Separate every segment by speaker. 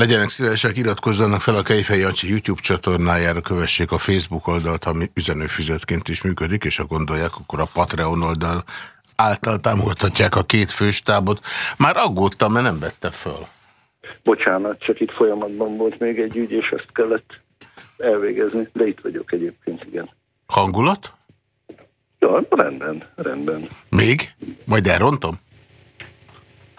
Speaker 1: Legyenek szívesek, iratkozzanak fel a Kejfej Jancsi YouTube csatornájára, kövessék a Facebook oldalt, ami üzenőfüzetként is működik, és ha gondolják, akkor a Patreon oldal által támogathatják a két főstábot. Már aggódtam, mert nem vette föl.
Speaker 2: Bocsánat, csak itt folyamatban volt még egy ügy, és ezt kellett elvégezni, de itt vagyok egyébként, igen.
Speaker 1: Hangulat?
Speaker 2: Ja, rendben, rendben.
Speaker 1: Még? Majd elrontom?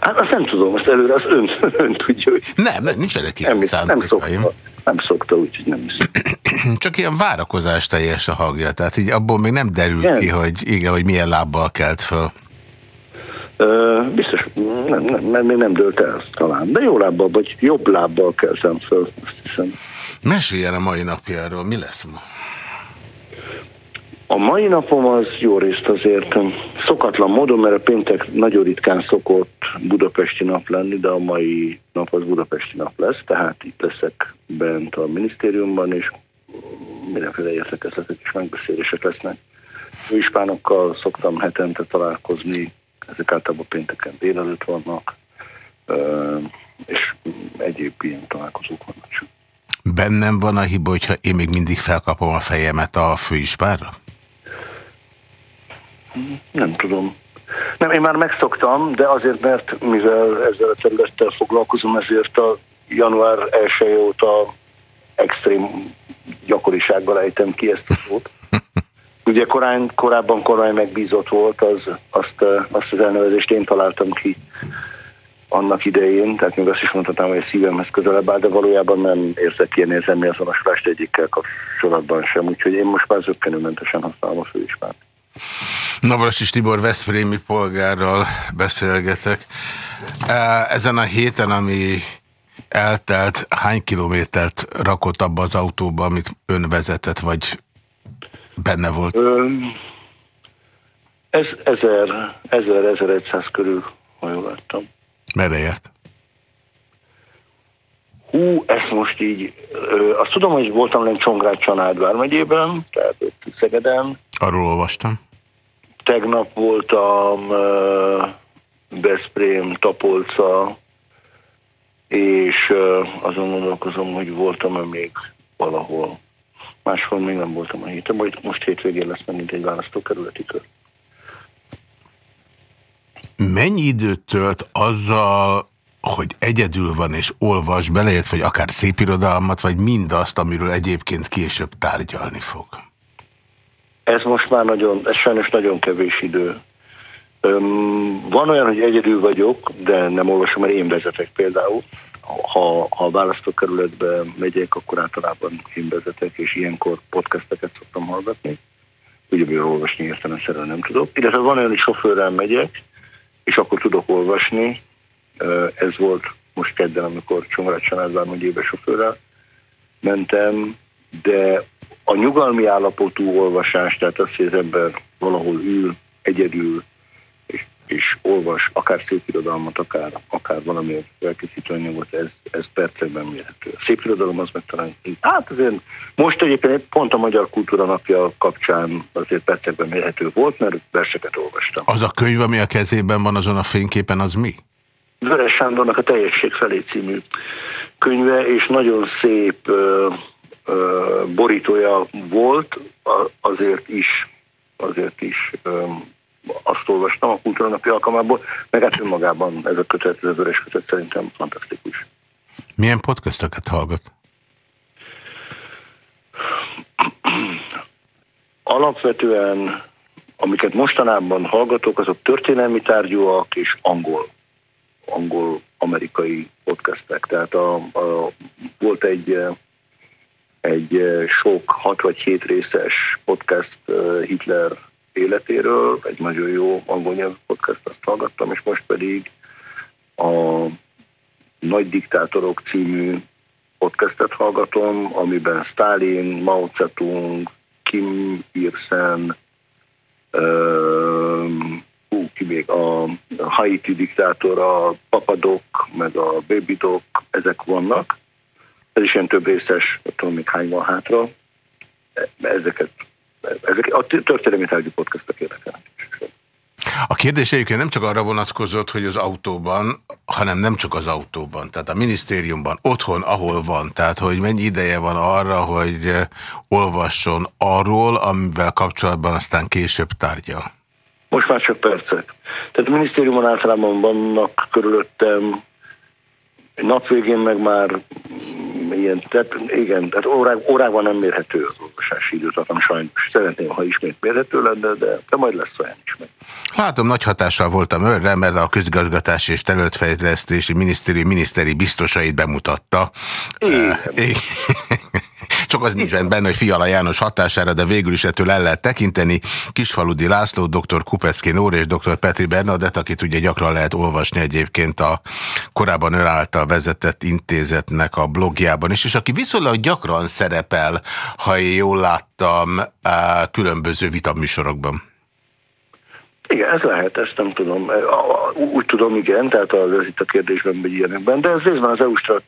Speaker 2: Hát azt nem tudom, azt előre az ön, ön tudja, hogy...
Speaker 1: Nem, nem nincsenek
Speaker 2: ilyen nem, nem szokta, nem szokta, úgyhogy nem is.
Speaker 1: Csak ilyen várakozás teljes a hangja, tehát így abból még nem derül igen. ki, hogy igen, hogy milyen lábbal kelt föl.
Speaker 2: Uh, biztos, nem, nem, mert még nem dőlt el talán, de jó lábbal, vagy jobb lábbal keltem föl, azt hiszem.
Speaker 1: Meséljen a mai napjáról, mi lesz ma?
Speaker 2: A mai napom az jó részt azért szokatlan módon, mert a péntek nagyon ritkán szokott budapesti nap lenni, de a mai nap az budapesti nap lesz, tehát itt leszek bent a minisztériumban, és mindenféle értekezletek és megbeszélések lesznek. Főispánokkal szoktam hetente találkozni, ezek általában pénteken délelőtt vannak, és egyéb ilyen találkozók vannak.
Speaker 1: Bennem van a hiba, hogyha én még mindig felkapom a fejemet a főispánra?
Speaker 2: Nem tudom. Nem, én már megszoktam, de azért, mert mivel ezzel a területtel foglalkozom, ezért a január 1 óta extrém gyakorisággal ejtem ki ezt a szót. Ugye korán, korábban kormány megbízott volt, az, azt, azt az elnevezést én találtam ki annak idején, tehát még azt is mondhatnám, hogy a szívemhez közelebb áll, de valójában nem érzek ilyen érzelmi azonosulást egyikkel kapcsolatban sem, úgyhogy én most már zöggenőmentesen használom a főispát.
Speaker 1: Navras és Tibor Veszprémi polgárral beszélgetek. Ezen a héten, ami eltelt, hány kilométert rakott abba az autóba, amit ön vezetett, vagy benne volt?
Speaker 2: Ez 1000-1100 körül, ha jól láttam.
Speaker 1: Merre ért?
Speaker 2: Hú, ezt most így, ö, azt tudom, hogy voltam lenn Csongrád Csanádvár megyében, tehát ott Szegeden.
Speaker 1: Arról olvastam.
Speaker 2: Tegnap voltam uh, Beszprém, Tapolca, és uh, azon gondolkozom, hogy voltam-e még valahol. Máshol még nem voltam a héten, majd most hétvégén lesz megint egy választókerületi kör.
Speaker 1: Mennyi időt tölt azzal, hogy egyedül van és olvas, beleért, vagy akár szépirodalmat, vagy mindazt, amiről egyébként később tárgyalni fog?
Speaker 2: Ez most már nagyon, ez sajnos nagyon kevés idő. Öm, van olyan, hogy egyedül vagyok, de nem olvasom, mert én vezetek például. Ha, ha a választókerületbe megyek, akkor általában én vezetek, és ilyenkor podcasteket szoktam hallgatni. Ugye, olvasni értelemszerűen nem tudok. Illetve van olyan, hogy sofőrrel megyek, és akkor tudok olvasni. Ez volt most kedden, amikor Csongrád Csanádvár megyébe sofőrrel mentem, de a nyugalmi állapotú olvasás, tehát az, hogy az ember valahol ül, egyedül, és, és olvas akár szépirodalmat, akár, akár valami elkészítő anyagot, ez, ez percekben mérhető. A szépirodalom az meg talán, hát azért most egyébként pont a Magyar Kultúra Napja kapcsán azért percekben mérhető volt, mert verseket olvastam.
Speaker 1: Az a könyv, ami a kezében van azon a fényképen, az mi?
Speaker 2: Veres Sándornak a Teljesség felé című könyve, és nagyon szép borítója volt, azért is, azért is azt olvastam a kultúranapi alkalmából, meg hát önmagában ez a kötet, ez az öres kötet szerintem fantasztikus.
Speaker 1: Milyen podcasteket hallgat?
Speaker 2: Alapvetően, amiket mostanában hallgatok, azok történelmi tárgyúak és angol, angol-amerikai podcastek. Tehát a, a, volt egy egy sok hat vagy hét részes podcast Hitler életéről, egy nagyon jó angol nyelvű podcast, azt hallgattam, és most pedig a Nagy Diktátorok című podcastet hallgatom, amiben Stalin, Mao Zedong, Kim Il-sen, uh, ki még a Haiti diktátor, a Papadok, meg a Baby Doc, ezek vannak ez is ilyen több részes, tudom még hány van hátra. Ezeket, ezek a történelmi tárgyú podcastok érdekelnek.
Speaker 1: A kérdés egyébként nem csak arra vonatkozott, hogy az autóban, hanem nem csak az autóban, tehát a minisztériumban, otthon, ahol van, tehát hogy mennyi ideje van arra, hogy olvasson arról, amivel kapcsolatban aztán később tárgyal.
Speaker 2: Most már csak percek. Tehát a minisztériumon általában vannak körülöttem nap végén meg már ilyen, tehát igen, tehát órák, órában nem mérhető az olvasási időtartam, sajnos. Szeretném, ha ismét mérhető lenne, de, de majd lesz olyan is meg.
Speaker 1: Látom, nagy hatással voltam őrre, mert a közgazgatási és területfejlesztési minisztérium miniszteri biztosait bemutatta.
Speaker 2: Igen. Uh,
Speaker 1: csak az nincs benne, hogy Fiala János hatására, de végül is ettől el lehet tekinteni. Kisfaludi László, dr. Kupecki Nór és dr. Petri Bernadett, akit ugye gyakran lehet olvasni egyébként a korábban ön által vezetett intézetnek a blogjában is, és aki viszonylag gyakran szerepel, ha én jól láttam, különböző vitaműsorokban.
Speaker 2: Igen, ez lehet, ezt nem tudom. Úgy tudom, igen, tehát az itt a kérdésben, vagy ilyenekben, de ez részben az EU-strat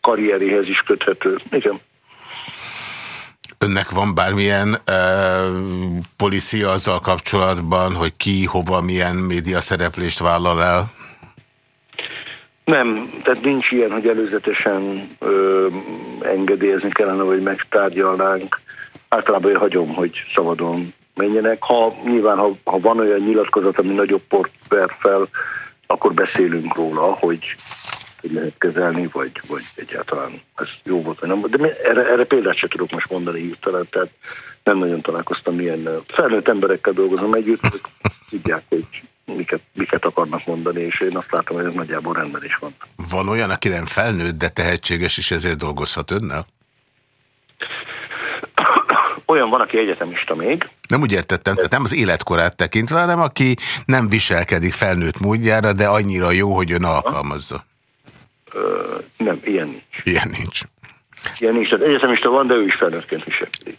Speaker 2: karrieréhez is köthető. Igen.
Speaker 1: Önnek van bármilyen uh, policia azzal kapcsolatban, hogy ki, hova, milyen média szereplést vállal el?
Speaker 2: Nem, tehát nincs ilyen, hogy előzetesen ö, engedélyezni kellene, vagy megtárgyalnánk. Általában én hagyom, hogy szabadon menjenek. Ha nyilván, ha, ha van olyan nyilatkozat, ami nagyobb port ver fel, akkor beszélünk róla, hogy hogy lehet kezelni, vagy, vagy egyáltalán ez jó volt, vagy nem. De erre, erre példát sem tudok most mondani hirtelen, tehát nem nagyon találkoztam ilyen felnőtt emberekkel dolgozom együtt, hogy tudják, hogy miket, miket akarnak mondani, és én azt látom, hogy ez nagyjából rendben is van.
Speaker 1: Van olyan, aki nem felnőtt, de tehetséges, és ezért dolgozhat önnel?
Speaker 2: Olyan van, aki egyetemista még.
Speaker 1: Nem úgy értettem, tehát nem az életkorát tekintve, hanem aki nem viselkedik felnőtt módjára, de annyira jó, hogy ön alkalmazza.
Speaker 2: Nem, ilyen nincs.
Speaker 1: Ilyen nincs.
Speaker 2: Ilyen nincs. Tehát egyetemista van, de ő is felnőttként viselkedik.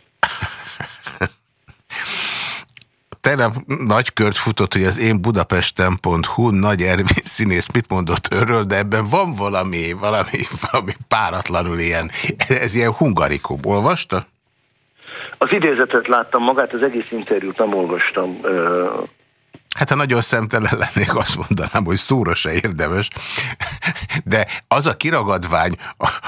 Speaker 1: Tegnap nagy kört futott, hogy az én budapesten.hu nagy Ervin színész mit mondott örről, de ebben van valami, valami, valami páratlanul ilyen, ez ilyen hungarikum. Olvasta?
Speaker 2: Az idézetet láttam magát, az egész interjút nem olvastam.
Speaker 1: Hát ha nagyon szemtelen lennék, azt mondanám, hogy szóra se érdemes. De az a kiragadvány,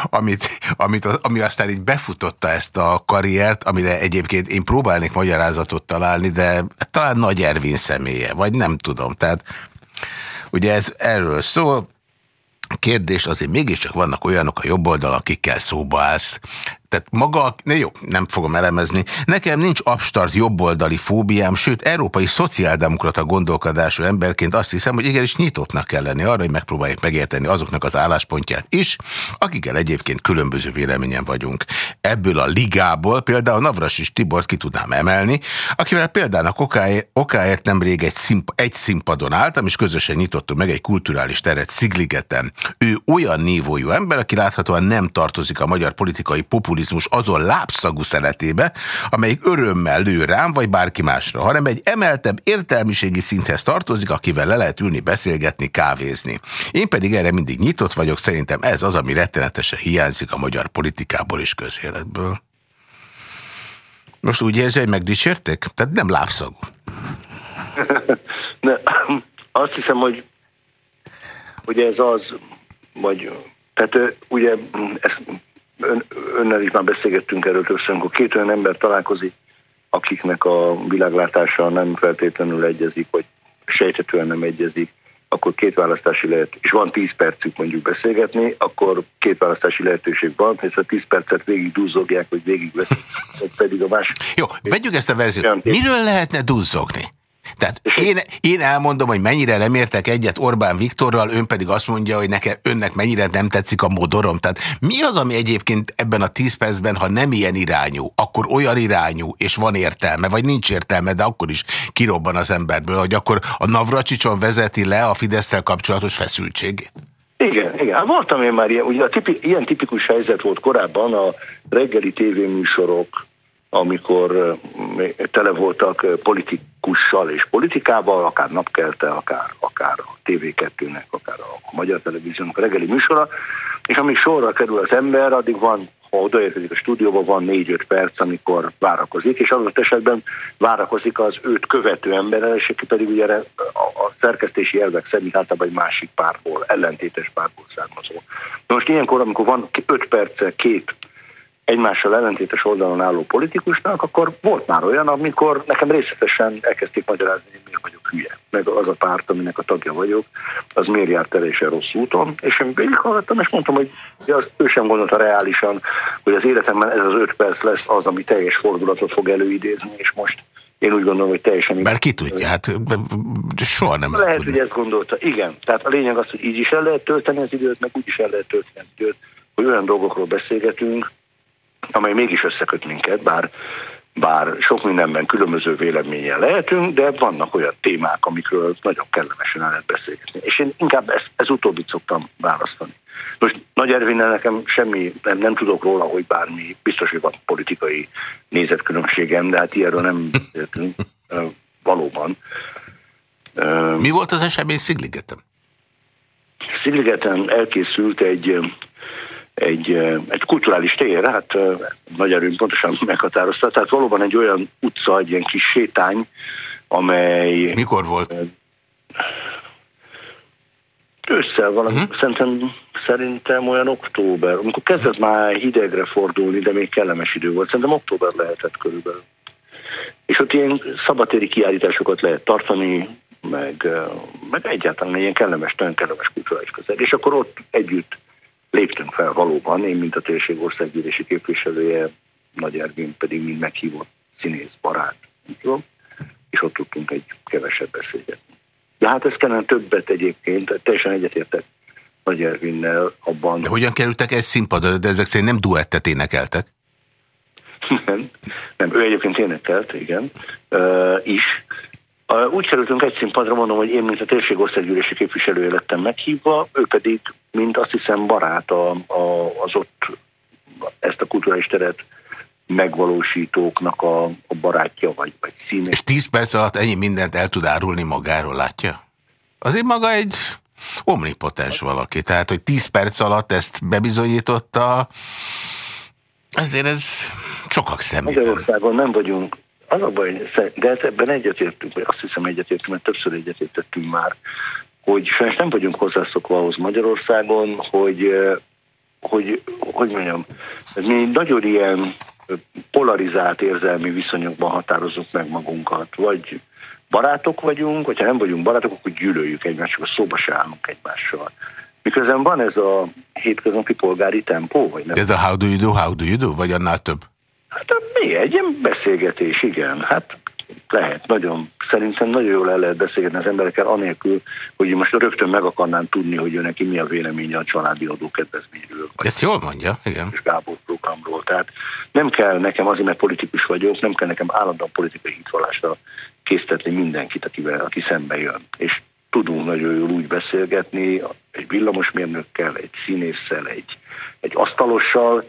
Speaker 1: amit, amit, ami aztán így befutotta ezt a karriert, amire egyébként én próbálnék magyarázatot találni, de talán Nagy Ervin személye, vagy nem tudom. Tehát ugye ez erről szól, kérdés, azért mégiscsak vannak olyanok a jobb oldal, akikkel szóba állsz. Tehát maga, ne jó, nem fogom elemezni. Nekem nincs abstart jobboldali fóbiám, sőt, európai szociáldemokrata gondolkodású emberként azt hiszem, hogy igenis nyitottnak kell lenni arra, hogy megpróbáljuk megérteni azoknak az álláspontját is, akikkel egyébként különböző véleményen vagyunk. Ebből a ligából például Navras és Tibort ki tudnám emelni, akivel például okáért, nemrég egy, szimp, egy színpadon álltam, és közösen nyitottunk meg egy kulturális teret Szigligeten. Ő olyan nívójú ember, aki láthatóan nem tartozik a magyar politikai populizmus populizmus azon lábszagú szeletébe, amelyik örömmel lő rám, vagy bárki másra, hanem egy emeltebb értelmiségi szinthez tartozik, akivel le lehet ülni, beszélgetni, kávézni. Én pedig erre mindig nyitott vagyok, szerintem ez az, ami rettenetesen hiányzik a magyar politikából és közéletből. Most úgy érzi, hogy megdicsérték? Tehát nem lábszagú.
Speaker 2: ne, azt hiszem, hogy, hogy ez az, vagy tehát ugye ezt ön, önnel is már beszélgettünk erről többször, amikor két olyan ember találkozik, akiknek a világlátása nem feltétlenül egyezik, vagy sejthetően nem egyezik, akkor két választási lehet, és van 10 percük mondjuk beszélgetni, akkor két választási lehetőség van, hiszen 10 percet végig duzzogják, vagy végig veszik, vagy pedig a másik.
Speaker 1: Jó, vegyük ezt a verziót. Miről lehetne duzzogni? Tehát én, én elmondom, hogy mennyire nem értek egyet Orbán Viktorral, ön pedig azt mondja, hogy nekem, önnek mennyire nem tetszik a modorom. Tehát mi az, ami egyébként ebben a tíz percben, ha nem ilyen irányú, akkor olyan irányú, és van értelme, vagy nincs értelme, de akkor is kirobban az emberből, hogy akkor a Navracsicson vezeti le a fidesz kapcsolatos feszültségét.
Speaker 2: Igen, igen. Hát voltam én már ilyen, ugye a tipi, ilyen tipikus helyzet volt korábban a reggeli tévéműsorok, amikor tele voltak politikussal és politikával, akár napkelte, akár, akár a TV2-nek, akár a Magyar Televíziónak a reggeli műsora, és amíg sorra kerül az ember, addig van ha odaérkezik a stúdióba, van 4-5 perc, amikor várakozik, és adott esetben várakozik az őt követő emberrel, és aki pedig ugye a, szerkesztési elvek szerint általában egy másik párból, ellentétes párból származó. Na most ilyenkor, amikor van 5 perce két egymással ellentétes oldalon álló politikusnak, akkor volt már olyan, amikor nekem részletesen elkezdték magyarázni, hogy miért vagyok hülye. Meg az a párt, aminek a tagja vagyok, az miért járt teljesen rossz úton. És én végighallgattam, és mondtam, hogy az, ő sem gondolta reálisan, hogy az életemben ez az öt perc lesz az, ami teljes fordulatot fog előidézni, és most én úgy gondolom, hogy teljesen...
Speaker 1: Mert ki tudja, hát soha nem
Speaker 2: lehet Lehet, hogy ezt gondolta. Igen. Tehát a lényeg az, hogy így is el lehet tölteni az időt, meg úgy is el lehet tölteni az időt, hogy olyan dolgokról beszélgetünk, amely mégis összeköt minket, bár, bár sok mindenben különböző véleményen lehetünk, de vannak olyan témák, amikről nagyon kellemesen el lehet beszélgetni. És én inkább ezt, ez utóbbit szoktam választani. Most Nagy Ervinnel nekem semmi, nem, nem tudok róla, hogy bármi, biztos, hogy van politikai nézetkülönbségem, de hát ilyenről nem értünk valóban.
Speaker 1: Mi volt az esemény Szigligeten?
Speaker 2: Szigligeten elkészült egy egy, egy kulturális tér, hát nagy erőn pontosan meghatározta, tehát valóban egy olyan utca, egy ilyen kis sétány, amely...
Speaker 1: Mikor volt?
Speaker 2: Ősszel valami, uh-huh. szerintem, szerintem olyan október, amikor kezdett uh-huh. már hidegre fordulni, de még kellemes idő volt, szerintem október lehetett körülbelül. És ott ilyen szabatéri kiállításokat lehet tartani, meg, meg egyáltalán ilyen kellemes, nagyon kellemes kulturális közeg. És akkor ott együtt léptünk fel valóban, én mint a térség országgyűlési képviselője, Nagy Ervin pedig mind meghívott színész, barát, tudom, és ott tudtunk egy kevesebb beszélgetni. De hát ez kellene többet egyébként, teljesen egyetértek Nagy Ervinnel abban.
Speaker 1: De hogyan kerültek egy színpadra, de ezek szerint nem duettet énekeltek?
Speaker 2: Nem, nem, ő egyébként énekelt, igen, uh, is, úgy kerültünk egy színpadra, mondom, hogy én, mint a térség országgyűlési képviselője lettem meghívva, ő pedig, mint azt hiszem barát a, a, az ott ezt a kulturális teret megvalósítóknak a, a barátja, vagy, vagy színe.
Speaker 1: És tíz perc alatt ennyi mindent el tud árulni magáról, látja? Azért maga egy omnipotens valaki, tehát, hogy tíz perc alatt ezt bebizonyította, azért ez sokak szemében.
Speaker 2: Magyarországon nem vagyunk az a baj, de ebben egyetértünk, vagy azt hiszem egyetértünk, mert többször egyetértettünk már, hogy sajnos nem vagyunk hozzászokva ahhoz Magyarországon, hogy, hogy, hogy mondjam, mi nagyon ilyen polarizált érzelmi viszonyokban határozunk meg magunkat, vagy barátok vagyunk, hogyha nem vagyunk barátok, akkor gyűlöljük egymást, csak a szóba se állunk egymással. Miközben van ez a hétköznapi polgári tempó, vagy nem?
Speaker 1: Ez a how do you do, how do you do, vagy annál több?
Speaker 2: Hát mi? Egy ilyen beszélgetés, igen. Hát lehet, nagyon, szerintem nagyon jól el lehet beszélgetni az emberekkel, anélkül, hogy most rögtön meg akarnám tudni, hogy ő neki mi a véleménye a családi adókedvezményről.
Speaker 1: Ezt jól mondja, igen.
Speaker 2: És Gábor programról. Tehát nem kell nekem azért, mert politikus vagyok, nem kell nekem állandóan politikai hitvallásra késztetni mindenkit, akivel, aki szembe jön. És tudunk nagyon jól úgy beszélgetni, egy villamosmérnökkel, egy színésszel, egy, egy asztalossal,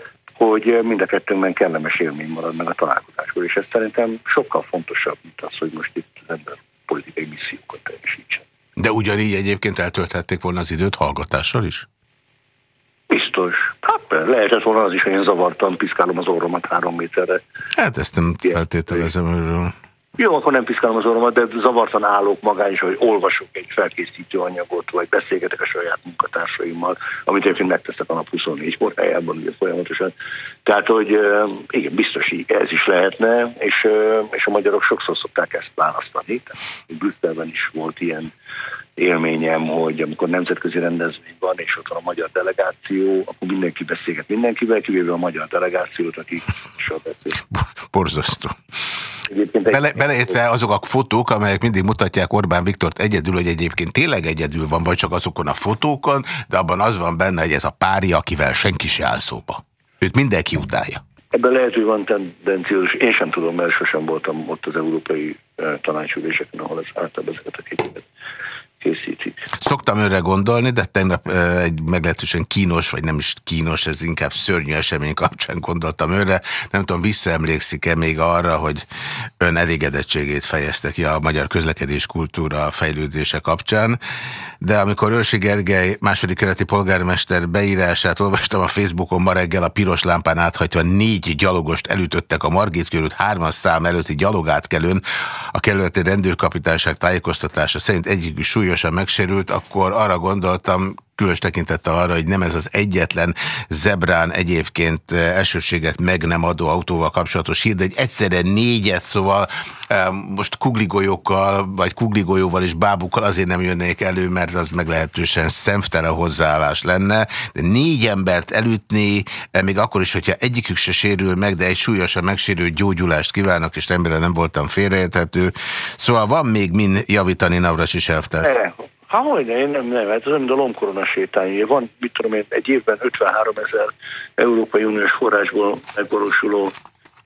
Speaker 2: hogy mind a kettőnkben kellemes élmény marad meg a találkozásból, és ez szerintem sokkal fontosabb, mint az, hogy most itt az ember politikai missziókat teljesítsen.
Speaker 1: De ugyanígy egyébként eltölthették volna az időt hallgatással is?
Speaker 2: Biztos. Hát lehetett volna az is, hogy én zavartan piszkálom az orromat három méterre.
Speaker 1: Hát ezt nem feltételezem őről.
Speaker 2: Jó, akkor nem piszkálom az orromat, de zavartan állok magán is, hogy olvasok egy felkészítő anyagot, vagy beszélgetek a saját munkatársaimmal, amit egyébként megteszek a nap 24 órájában, ugye folyamatosan. Tehát, hogy igen, biztos ez is lehetne, és, és a magyarok sokszor szokták ezt választani. Tehát Brüsszelben is volt ilyen élményem, hogy amikor nemzetközi rendezvény van, és ott van a magyar delegáció, akkor mindenki beszélget mindenkivel, kivéve a magyar delegációt, aki soha beszél.
Speaker 1: Borzasztó. Bele, beleértve azok a fotók, amelyek mindig mutatják Orbán Viktort egyedül, hogy egyébként tényleg egyedül van, vagy csak azokon a fotókon, de abban az van benne, hogy ez a párja, akivel senki se áll szóba. Őt mindenki utálja.
Speaker 2: Ebben lehet, hogy van tendenciózus, én sem tudom, mert sosem voltam ott az európai tanácsüléseken, ahol ez általában ezeket a képeket készítik.
Speaker 1: Szoktam önre gondolni, de tegnap egy meglehetősen kínos, vagy nem is kínos, ez inkább szörnyű esemény kapcsán gondoltam önre. Nem tudom, visszaemlékszik-e még arra, hogy ön elégedettségét fejezte ki a magyar közlekedés kultúra fejlődése kapcsán, de amikor Őrsi Gergely második keleti polgármester beírását olvastam a Facebookon ma reggel a piros lámpán áthagyva négy gyalogost elütöttek a Margit körült hármas szám előtti gyalogátkelőn, a kerületi rendőrkapitányság tájékoztatása szerint egyikük súlyos súlyosan megsérült, akkor arra gondoltam, különös tekintette arra, hogy nem ez az egyetlen zebrán egyébként eh, elsőséget meg nem adó autóval kapcsolatos hír, de egy egyszerre négyet, szóval eh, most kugligolyókkal, vagy kugligolyóval és bábukkal azért nem jönnék elő, mert az meglehetősen szemtelen hozzáállás lenne, de négy embert elütni, eh, még akkor is, hogyha egyikük se sérül meg, de egy súlyosan megsérült gyógyulást kívánok, és remélem nem voltam félreérthető. Szóval van még min javítani Navras is elvtárs.
Speaker 2: Ha hogy én nem, nem, hát ez nem a lomkorona sétány. Van, mit tudom én, egy évben 53 ezer Európai Uniós forrásból megvalósuló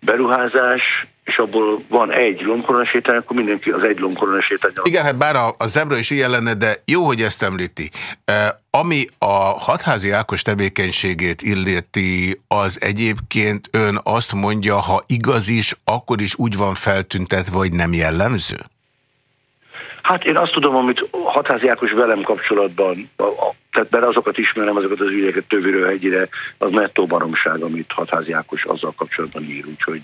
Speaker 2: beruházás, és abból van egy lomkorona sétány, akkor mindenki az egy lomkorona sétány.
Speaker 1: Igen, hát bár a, a zebra is ilyen lenne, de jó, hogy ezt említi. E, ami a hatházi Ákos tevékenységét illeti, az egyébként ön azt mondja, ha igaz is, akkor is úgy van feltüntetve, hogy nem jellemző?
Speaker 2: Hát én azt tudom, amit Hatházi Ákos velem kapcsolatban, a, a, tehát benne azokat ismerem, azokat az ügyeket többéről hegyire, az nettó baromság, amit Hatházi Ákos azzal kapcsolatban ír. Úgyhogy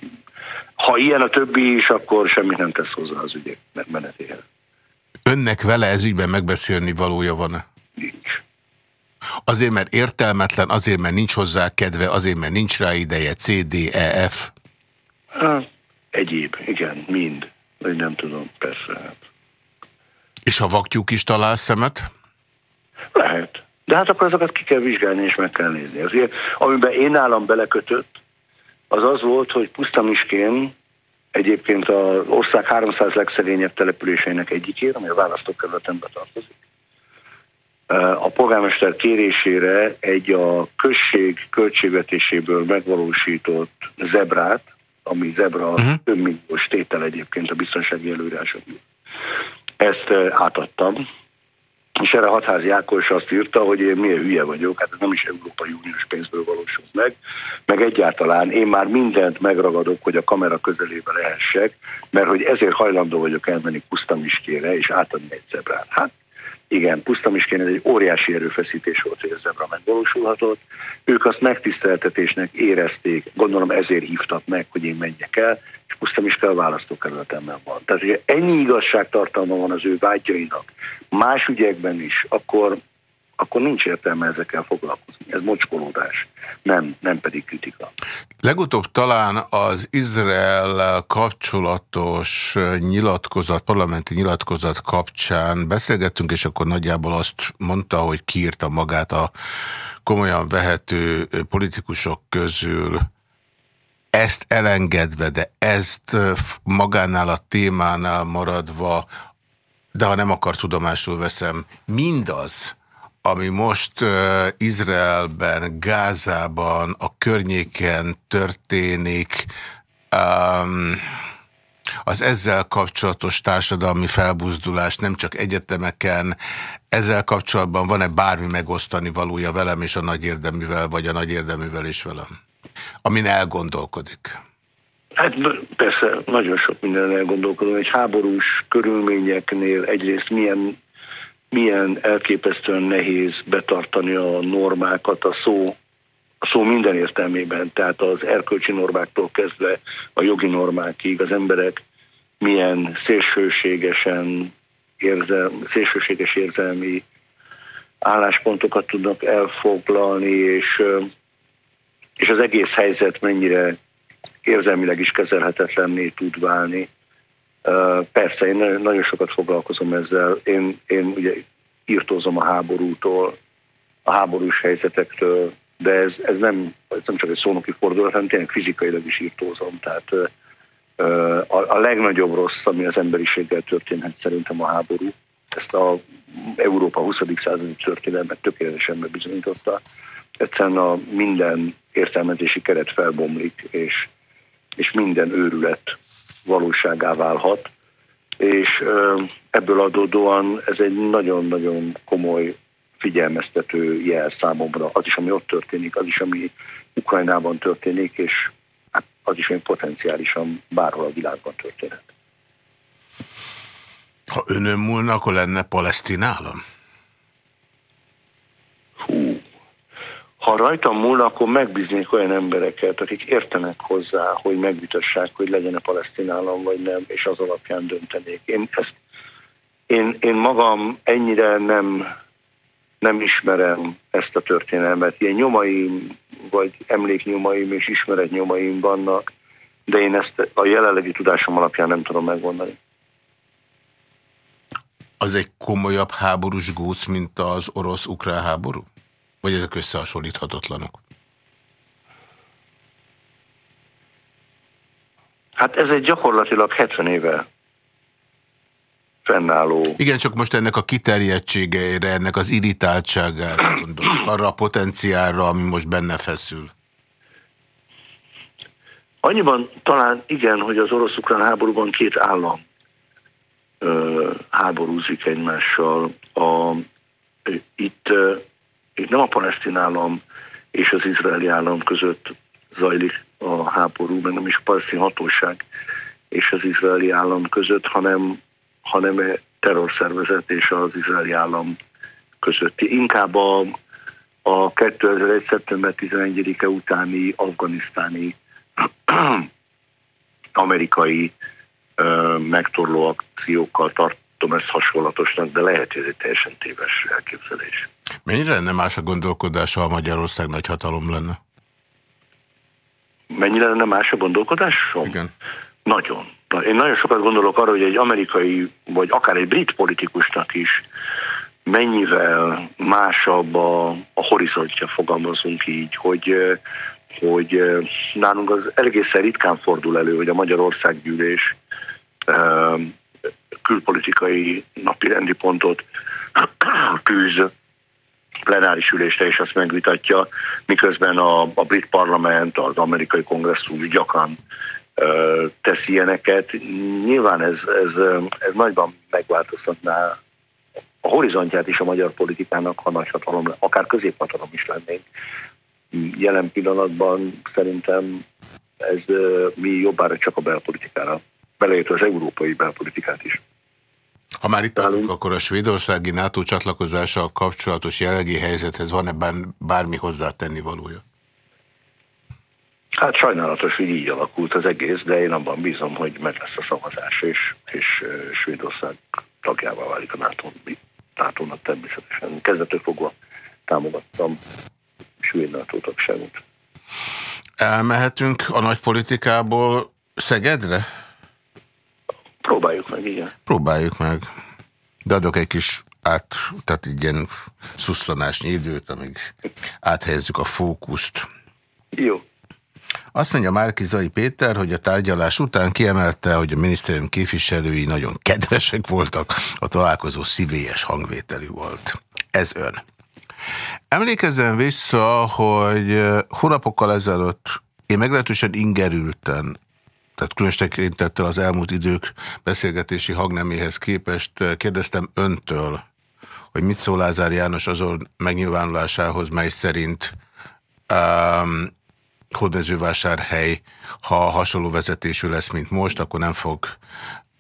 Speaker 2: ha ilyen a többi is, akkor semmit nem tesz hozzá az ügyek menetéhez.
Speaker 1: Önnek vele ez ügyben megbeszélni valója van-e?
Speaker 2: Nincs.
Speaker 1: Azért, mert értelmetlen, azért, mert nincs hozzá kedve, azért, mert nincs rá ideje, C, D, E, F?
Speaker 2: Hát, egyéb, igen, mind. Vagy nem tudom, persze. Hát.
Speaker 1: És ha vaktyúk is talál szemet?
Speaker 2: Lehet. De hát akkor azokat ki kell vizsgálni és meg kell nézni. Azért, amiben én állam belekötött, az az volt, hogy Pusztamiskén egyébként az ország 300 legszegényebb településeinek egyikért, ami a választókerületembe tartozik. A polgármester kérésére egy a község költségvetéséből megvalósított zebrát, ami zebra uh-huh. Több milliós tétel egyébként a biztonsági előírások ezt átadtam, és erre Hatházi Ákos azt írta, hogy én milyen hülye vagyok, hát ez nem is Európai Uniós pénzből valósul meg, meg egyáltalán én már mindent megragadok, hogy a kamera közelébe lehessek, mert hogy ezért hajlandó vagyok elmenni Pusztamiskére és átadni egy zebrát. Hát igen, Pusztamiskén ez egy óriási erőfeszítés volt, hogy a zebra megvalósulhatott. Ők azt megtiszteltetésnek érezték, gondolom ezért hívtak meg, hogy én menjek el, és Pusztamiska a választókerületemben van. Tehát, hogy ennyi igazságtartalma van az ő vágyainak, más ügyekben is, akkor akkor nincs értelme ezekkel foglalkozni. Ez mocskolódás, nem, nem pedig kritika.
Speaker 1: Legutóbb talán az Izrael kapcsolatos nyilatkozat, parlamenti nyilatkozat kapcsán beszélgettünk, és akkor nagyjából azt mondta, hogy kiírta magát a komolyan vehető politikusok közül, ezt elengedve, de ezt magánál a témánál maradva, de ha nem akar tudomásul veszem, mindaz, ami most Izraelben, Gázában, a környéken történik, az ezzel kapcsolatos társadalmi felbuzdulás nem csak egyetemeken, ezzel kapcsolatban van-e bármi megosztani valója velem és a nagy érdeművel, vagy a nagy érdeművel is velem, amin elgondolkodik?
Speaker 2: Hát persze, nagyon sok minden elgondolkodom. Egy háborús körülményeknél egyrészt milyen milyen elképesztően nehéz betartani a normákat a szó, a szó minden értelmében, tehát az erkölcsi normáktól kezdve a jogi normákig az emberek milyen szélsőségesen érzel, szélsőséges érzelmi álláspontokat tudnak elfoglalni, és, és az egész helyzet mennyire érzelmileg is kezelhetetlenné tud válni. Persze, én nagyon sokat foglalkozom ezzel. Én, én ugye írtózom a háborútól, a háborús helyzetektől, de ez, ez, nem, ez nem csak egy szónoki fordulat, hanem tényleg fizikailag is írtózom. Tehát a, a legnagyobb rossz, ami az emberiséggel történhet szerintem a háború. Ezt a Európa 20. századi történelmet tökéletesen bebizonyította. Egyszerűen a minden értelmezési keret felbomlik, és, és minden őrület valóságá válhat. és ebből adódóan ez egy nagyon-nagyon komoly figyelmeztető jel számomra. Az is, ami ott történik, az is, ami Ukrajnában történik, és hát az is, ami potenciálisan bárhol a világban történhet.
Speaker 1: Ha önön múlna, akkor lenne palesztin állam?
Speaker 2: Hú. Ha rajtam múlna, akkor megbíznék olyan embereket, akik értenek hozzá, hogy megvitassák, hogy legyen a palesztin állam, vagy nem, és az alapján döntenék. Én, ezt, én, én magam ennyire nem, nem ismerem ezt a történelmet. Ilyen nyomaim, vagy emléknyomaim és ismeretnyomaim vannak, de én ezt a jelenlegi tudásom alapján nem tudom megmondani
Speaker 1: az egy komolyabb háborús góc, mint az orosz-ukrán háború? Vagy ezek összehasonlíthatatlanok?
Speaker 2: Hát ez egy gyakorlatilag 70 éve fennálló...
Speaker 1: Igen, csak most ennek a kiterjedtségeire, ennek az irritáltságára gondolok, arra a potenciálra, ami most benne feszül.
Speaker 2: Annyiban talán igen, hogy az orosz-ukrán háborúban két állam háborúzik egymással. A, itt, itt nem a palesztin állam és az izraeli állam között zajlik a háború, mert nem is a palesztin hatóság és az izraeli állam között, hanem, hanem terrorszervezet és az izraeli állam közötti. Inkább a, a 2001. szeptember 11-e utáni afganisztáni amerikai megtorló akciókkal tartom ezt hasonlatosnak, de lehet, hogy ez egy teljesen téves elképzelés.
Speaker 1: Mennyire lenne más a gondolkodása, ha Magyarország nagy hatalom lenne?
Speaker 2: Mennyire lenne más a gondolkodásom?
Speaker 1: Igen.
Speaker 2: Nagyon. Én nagyon sokat gondolok arra, hogy egy amerikai, vagy akár egy brit politikusnak is mennyivel másabb a, a horizontja, fogalmazunk így, hogy, hogy nálunk az egészen ritkán fordul elő, hogy a Magyarországgyűlés külpolitikai napirendi pontot tűz plenáris ülésre, és azt megvitatja, miközben a, a brit parlament, az amerikai kongresszus gyakran ö, tesz ilyeneket. Nyilván ez, ez, ez nagyban megváltoztatná a horizontját is a magyar politikának, ha nagy hatalom, akár középhatalom is lennénk. Jelen pillanatban szerintem ez mi jobbára csak a belpolitikára beleértve az európai belpolitikát is.
Speaker 1: Ha már itt állunk, akkor a svédországi NATO csatlakozással kapcsolatos jelenlegi helyzethez van ebben bármi hozzátenni valója?
Speaker 2: Hát sajnálatos, hogy így alakult az egész, de én abban bízom, hogy meg lesz a szavazás, és, és Svédország tagjává válik a NATO, NATO-nak természetesen. Kezdetől fogva támogattam Svéd NATO tagságot.
Speaker 1: Elmehetünk a nagy politikából Szegedre?
Speaker 2: Próbáljuk meg, igen.
Speaker 1: Próbáljuk meg. De adok egy kis át, tehát egy ilyen szusszanásnyi időt, amíg áthelyezzük a fókuszt.
Speaker 2: Jó.
Speaker 1: Azt mondja Márki Zai Péter, hogy a tárgyalás után kiemelte, hogy a minisztérium képviselői nagyon kedvesek voltak, a találkozó szívélyes hangvételű volt. Ez ön. Emlékezzen vissza, hogy hónapokkal ezelőtt én meglehetősen ingerülten tehát különös tekintettel az elmúlt idők beszélgetési hangneméhez képest kérdeztem öntől, hogy mit szól Lázár János azon megnyilvánulásához, mely szerint um, hódmezővásárhely, ha hasonló vezetésű lesz, mint most, akkor nem fog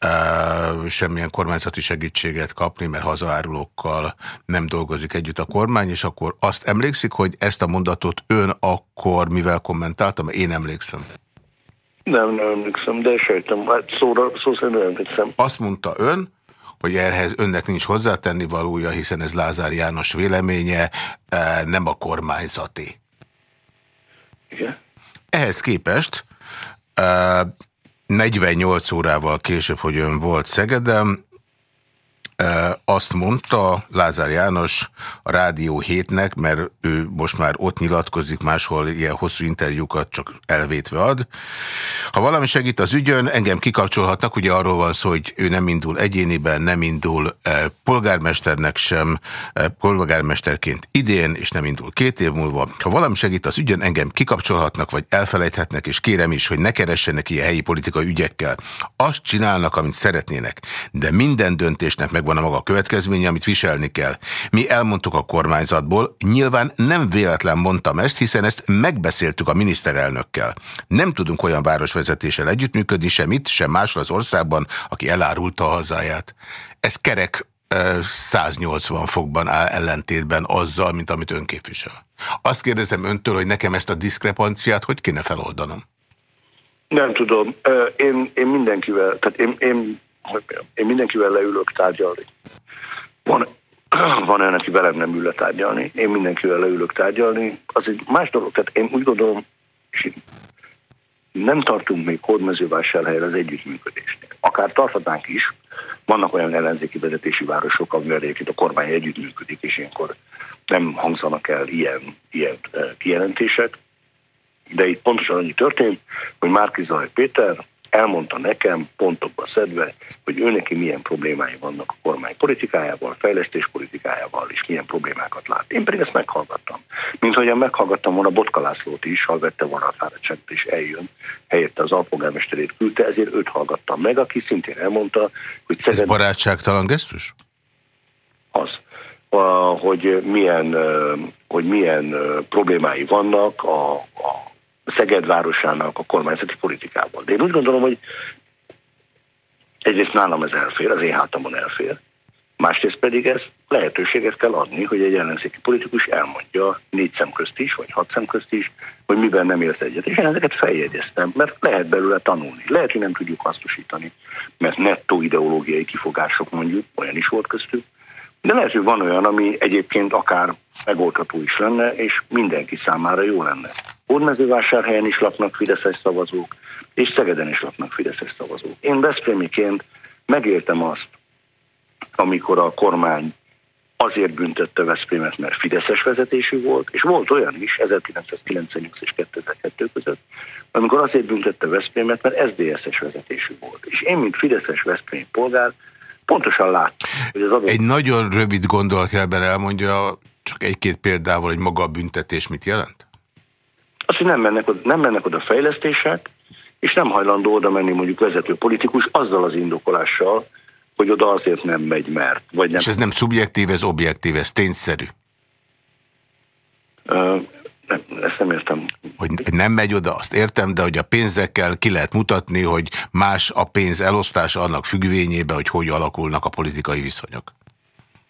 Speaker 1: uh, semmilyen kormányzati segítséget kapni, mert hazaárulókkal nem dolgozik együtt a kormány, és akkor azt emlékszik, hogy ezt a mondatot ön akkor mivel kommentáltam, én emlékszem.
Speaker 2: Nem, nem emlékszem, de sejtem, hát szóra, szó szerint nem emlékszem.
Speaker 1: Azt mondta ön, hogy ehhez önnek nincs hozzátenni valója, hiszen ez Lázár János véleménye, e, nem a kormányzati.
Speaker 2: Igen.
Speaker 1: Ehhez képest 48 e, órával később, hogy ön volt Szegedem, azt mondta Lázár János a Rádió hétnek, mert ő most már ott nyilatkozik, máshol ilyen hosszú interjúkat csak elvétve ad. Ha valami segít az ügyön, engem kikapcsolhatnak, ugye arról van szó, hogy ő nem indul egyéniben, nem indul polgármesternek sem, polgármesterként idén, és nem indul két év múlva. Ha valami segít az ügyön, engem kikapcsolhatnak, vagy elfelejthetnek, és kérem is, hogy ne keressenek ilyen helyi politikai ügyekkel. Azt csinálnak, amit szeretnének, de minden döntésnek megvan a maga következménye, amit viselni kell. Mi elmondtuk a kormányzatból, nyilván nem véletlen mondtam ezt, hiszen ezt megbeszéltük a miniszterelnökkel. Nem tudunk olyan városvezetéssel együttműködni, sem itt, sem máshol az országban, aki elárulta a hazáját. Ez kerek 180 fokban áll ellentétben azzal, mint amit ön képvisel. Azt kérdezem öntől, hogy nekem ezt a diszkrepanciát hogy kéne feloldanom?
Speaker 2: Nem tudom. Én, én mindenkivel, tehát én, én, én mindenkivel leülök tárgyalni. Van, van olyan, aki velem nem ül le tárgyalni. Én mindenkivel leülök tárgyalni. Az egy más dolog. Tehát én úgy gondolom, és nem tartunk még hódmezővásárhelyre az együttműködésnél. Akár tarthatnánk is, vannak olyan ellenzéki vezetési városok, amivel egyébként a kormány együttműködik, és ilyenkor nem hangzanak el ilyen, ilyen kijelentések. De itt pontosan annyi történt, hogy Márkizaj Péter elmondta nekem pontokba szedve, hogy ő neki milyen problémái vannak a kormány politikájával, fejlesztés politikájával, és milyen problémákat lát. Én pedig ezt meghallgattam. Mint ahogyan meghallgattam volna Botka Lászlót is, ha vette volna a fáradtságot és eljön, helyette az alpolgármesterét küldte, ezért őt hallgattam meg, aki szintén elmondta, hogy
Speaker 1: Szeged... Ez barátságtalan gesztus?
Speaker 2: Az hogy milyen, hogy milyen problémái vannak a, a Szeged városának a kormányzati politikával. De én úgy gondolom, hogy egyrészt nálam ez elfér, az én hátamon elfér, másrészt pedig ez lehetőséget kell adni, hogy egy ellenzéki politikus elmondja négy szem közt is, vagy hat szem közt is, hogy miben nem ért egyet. És én ezeket feljegyeztem, mert lehet belőle tanulni. Lehet, hogy nem tudjuk hasznosítani, mert nettó ideológiai kifogások mondjuk, olyan is volt köztük, de lehet, hogy van olyan, ami egyébként akár megoldható is lenne, és mindenki számára jó lenne. Hódmezővásárhelyen is laknak fideszes szavazók, és Szegeden is laknak fideszes szavazók. Én Veszprémiként megértem azt, amikor a kormány azért büntette Veszprémet, mert Fideszes vezetésű volt, és volt olyan is 1998 és 2002 között, amikor azért büntette Veszprémet, mert SZDSZ-es vezetésű volt. És én, mint Fideszes Veszprém polgár, pontosan láttam, hogy az.
Speaker 1: Egy nagyon rövid gondolatjelben elmondja, csak egy-két példával, hogy maga a büntetés mit jelent?
Speaker 2: Az, hogy nem mennek, oda, nem mennek oda fejlesztések, és nem hajlandó oda menni mondjuk vezető politikus azzal az indokolással, hogy oda azért nem megy, mert. Vagy nem.
Speaker 1: És ez nem szubjektív, ez objektív, ez tényszerű?
Speaker 2: Uh, nem, ezt nem értem.
Speaker 1: Hogy nem megy oda, azt értem, de hogy a pénzekkel ki lehet mutatni, hogy más a pénz elosztása annak függvényében, hogy hogy alakulnak a politikai viszonyok.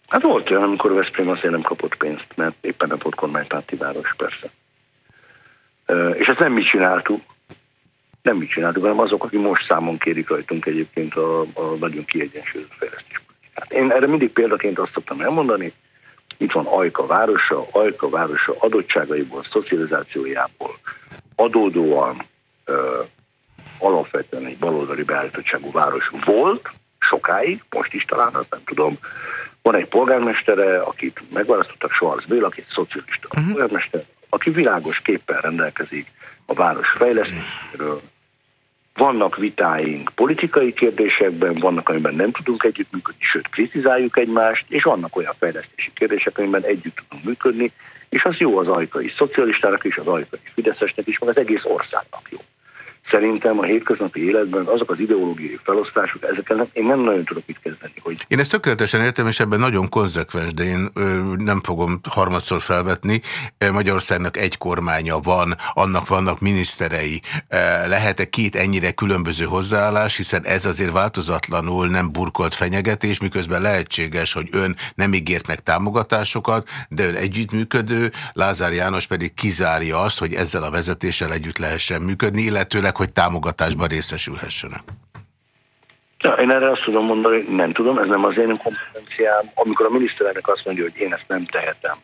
Speaker 2: Hát volt olyan, amikor Veszprém azért nem kapott pénzt, mert éppen nem volt kormánypárti város, persze. És ezt nem mi csináltuk, nem mi csináltuk, hanem azok, akik most számon kérik rajtunk egyébként a, a nagyon kiegyensúlyozott fejlesztés politikát. Én erre mindig példaként azt szoktam elmondani, itt van Ajka városa, Ajka városa adottságaiból, szocializációjából adódóan ö, alapvetően egy baloldali beállítottságú város volt, sokáig, most is talán, azt nem tudom. Van egy polgármestere, akit megválasztottak Schwarz Bél, aki egy szocialista uh-huh. polgármester, aki világos képpel rendelkezik a város fejlesztéséről. Vannak vitáink politikai kérdésekben, vannak, amiben nem tudunk együttműködni, sőt kritizáljuk egymást, és vannak olyan fejlesztési kérdések, amiben együtt tudunk működni, és az jó az ajkai szocialistának is, az ajkai fideszesnek is, meg az egész országnak jó szerintem a hétköznapi életben azok az ideológiai felosztások, ezekkel én nem nagyon tudok mit kezdeni. Hogy...
Speaker 1: Én ezt tökéletesen értem, és ebben nagyon konzekvens, de én ö, nem fogom harmadszor felvetni. Magyarországnak egy kormánya van, annak vannak miniszterei. Lehet-e két ennyire különböző hozzáállás, hiszen ez azért változatlanul nem burkolt fenyegetés, miközben lehetséges, hogy ön nem ígért meg támogatásokat, de ön együttműködő, Lázár János pedig kizárja azt, hogy ezzel a vezetéssel együtt lehessen működni, illetőleg, hogy támogatásban részesülhessenek?
Speaker 2: Ja, én erre azt tudom mondani, hogy nem tudom, ez nem az én kompetenciám. Amikor a miniszterelnök azt mondja, hogy én ezt nem tehetem,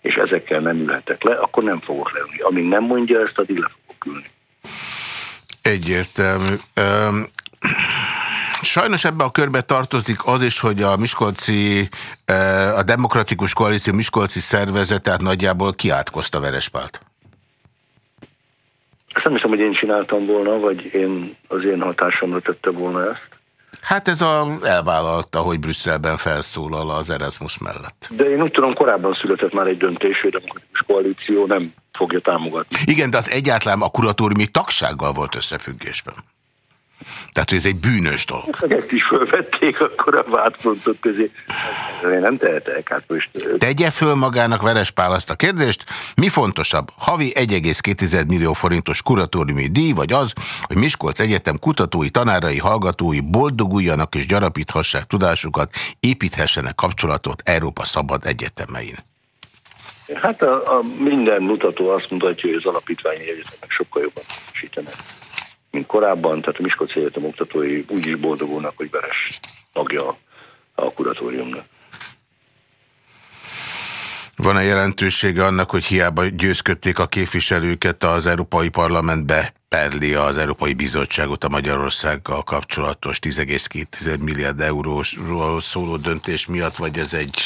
Speaker 2: és ezekkel nem ülhetek le, akkor nem fogok leülni. Amíg nem mondja ezt, addig le fogok ülni.
Speaker 1: Egyértelmű. Um, Sajnos ebbe a körbe tartozik az is, hogy a Miskolci, a Demokratikus Koalíció Miskolci szervezetet nagyjából kiátkozta Verespált.
Speaker 2: Ezt nem hiszem, hogy én csináltam volna, vagy én az én hatásomra tette volna ezt.
Speaker 1: Hát ez a, elvállalta, hogy Brüsszelben felszólal az Erasmus mellett.
Speaker 2: De én úgy tudom, korábban született már egy döntés, hogy a demokratikus koalíció nem fogja támogatni.
Speaker 1: Igen, de az egyáltalán a kuratóriumi tagsággal volt összefüggésben. Tehát, hogy ez egy bűnös dolog.
Speaker 2: Ha ezt is felvették, akkor a vádpontok közé. Én nem tehetek. Hát most...
Speaker 1: Tegye föl magának Verespál azt a kérdést, mi fontosabb, havi 1,2 millió forintos kuratóriumi díj, vagy az, hogy Miskolc Egyetem kutatói, tanárai, hallgatói boldoguljanak és gyarapíthassák tudásukat, építhessenek kapcsolatot Európa szabad egyetemein.
Speaker 2: Hát a, a minden mutató azt mutatja, hogy az alapítványi egyetemek sokkal jobban teljesítenek mint korábban, tehát a Miskolci Egyetem oktatói úgy is boldogulnak, hogy Veres tagja a kuratóriumnak.
Speaker 1: Van-e jelentősége annak, hogy hiába győzködték a képviselőket az Európai Parlamentbe, perli az Európai Bizottságot a Magyarországgal kapcsolatos 10,2 milliárd eurósról szóló döntés miatt, vagy ez egy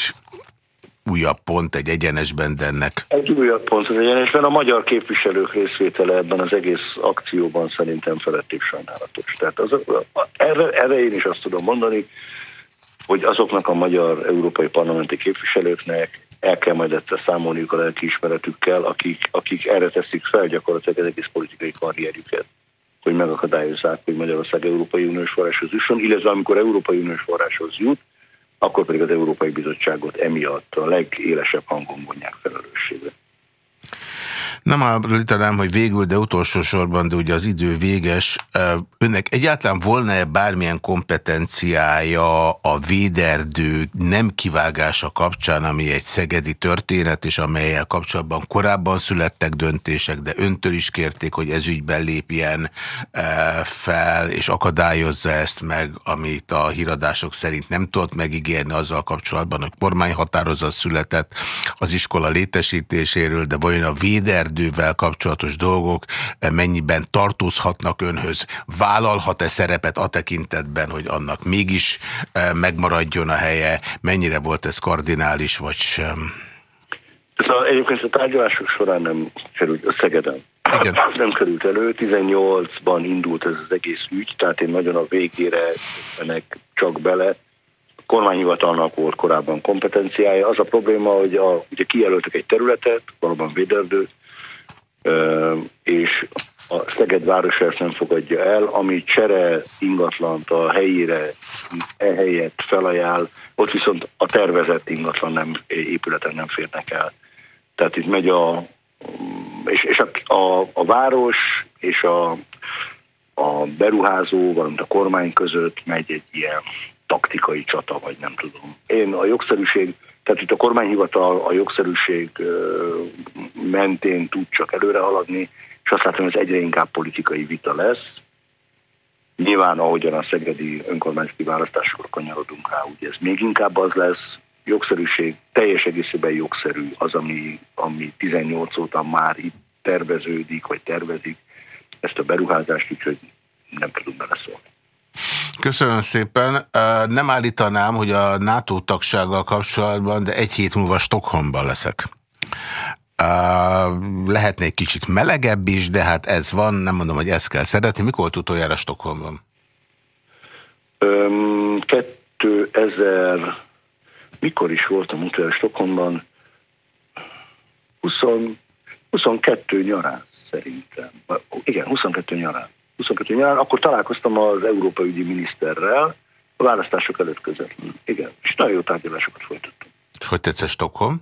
Speaker 1: újabb pont egy egyenesben, de ennek...
Speaker 2: Egy újabb pont az egyenesben. A magyar képviselők részvétele ebben az egész akcióban szerintem felették sajnálatos. Tehát az, erre, erre én is azt tudom mondani, hogy azoknak a magyar európai parlamenti képviselőknek el kell majd egyszer számolniuk a lelkiismeretükkel, akik, akik erre teszik fel gyakorlatilag az egész politikai karrierjüket, hogy megakadályozzák, hogy Magyarország Európai Uniós forráshoz jusson, illetve amikor Európai Uniós forráshoz jut, akkor pedig az Európai Bizottságot emiatt a legélesebb hangon vonják felelősségre.
Speaker 1: Nem állítanám, hogy végül, de utolsó sorban, de ugye az idő véges. Önnek egyáltalán volna-e bármilyen kompetenciája a véderdő nem kivágása kapcsán, ami egy szegedi történet, és amelyel kapcsolatban korábban születtek döntések, de öntől is kérték, hogy ez ügyben lépjen fel, és akadályozza ezt meg, amit a híradások szerint nem tudott megígérni azzal kapcsolatban, hogy kormányhatározat született az iskola létesítéséről, de vajon a véderdő erdővel kapcsolatos dolgok mennyiben tartozhatnak önhöz? Vállalhat-e szerepet a tekintetben, hogy annak mégis eh, megmaradjon a helye? Mennyire volt ez kardinális, vagy sem?
Speaker 2: Ez a, egyébként a tárgyalások során nem került összegeden. Igen. Nem került elő. 18-ban indult ez az egész ügy, tehát én nagyon a végére ennek csak bele. A kormányhivatalnak volt korábban kompetenciája. Az a probléma, hogy a, ugye kijelöltek egy területet, valóban véderdőt, és a Szeged város ezt nem fogadja el, ami csere ingatlant a helyére ehelyett felajánl, ott viszont a tervezett ingatlan nem, épületen nem férnek el. Tehát itt megy a, és, és a, a, a város és a, a beruházó, valamint a kormány között megy egy ilyen taktikai csata, vagy nem tudom. Én a jogszerűség tehát itt a kormányhivatal a jogszerűség mentén tud csak előre haladni, és azt látom, hogy ez egyre inkább politikai vita lesz. Nyilván, ahogyan a szegedi önkormányzati választásokra kanyarodunk rá, ugye ez még inkább az lesz, jogszerűség teljes egészében jogszerű az, ami, ami 18 óta már itt terveződik, vagy tervezik ezt a beruházást, úgyhogy nem tudunk beleszólni.
Speaker 1: Köszönöm szépen. Nem állítanám, hogy a NATO tagsággal kapcsolatban, de egy hét múlva Stockholmban leszek. Lehetne egy kicsit melegebb is, de hát ez van, nem mondom, hogy ezt kell szeretni. Mikor volt utoljára Stockholmban?
Speaker 2: Um, 2000, mikor is voltam utoljára Stockholmban? 20, 22 nyarán szerintem. Igen, 22 nyarán. 22 nyarán, akkor találkoztam az Európa ügyi miniszterrel, a választások előtt közvetlenül. Igen, és nagyon jó tárgyalásokat folytattam.
Speaker 1: És hogy tetszett Stockholm?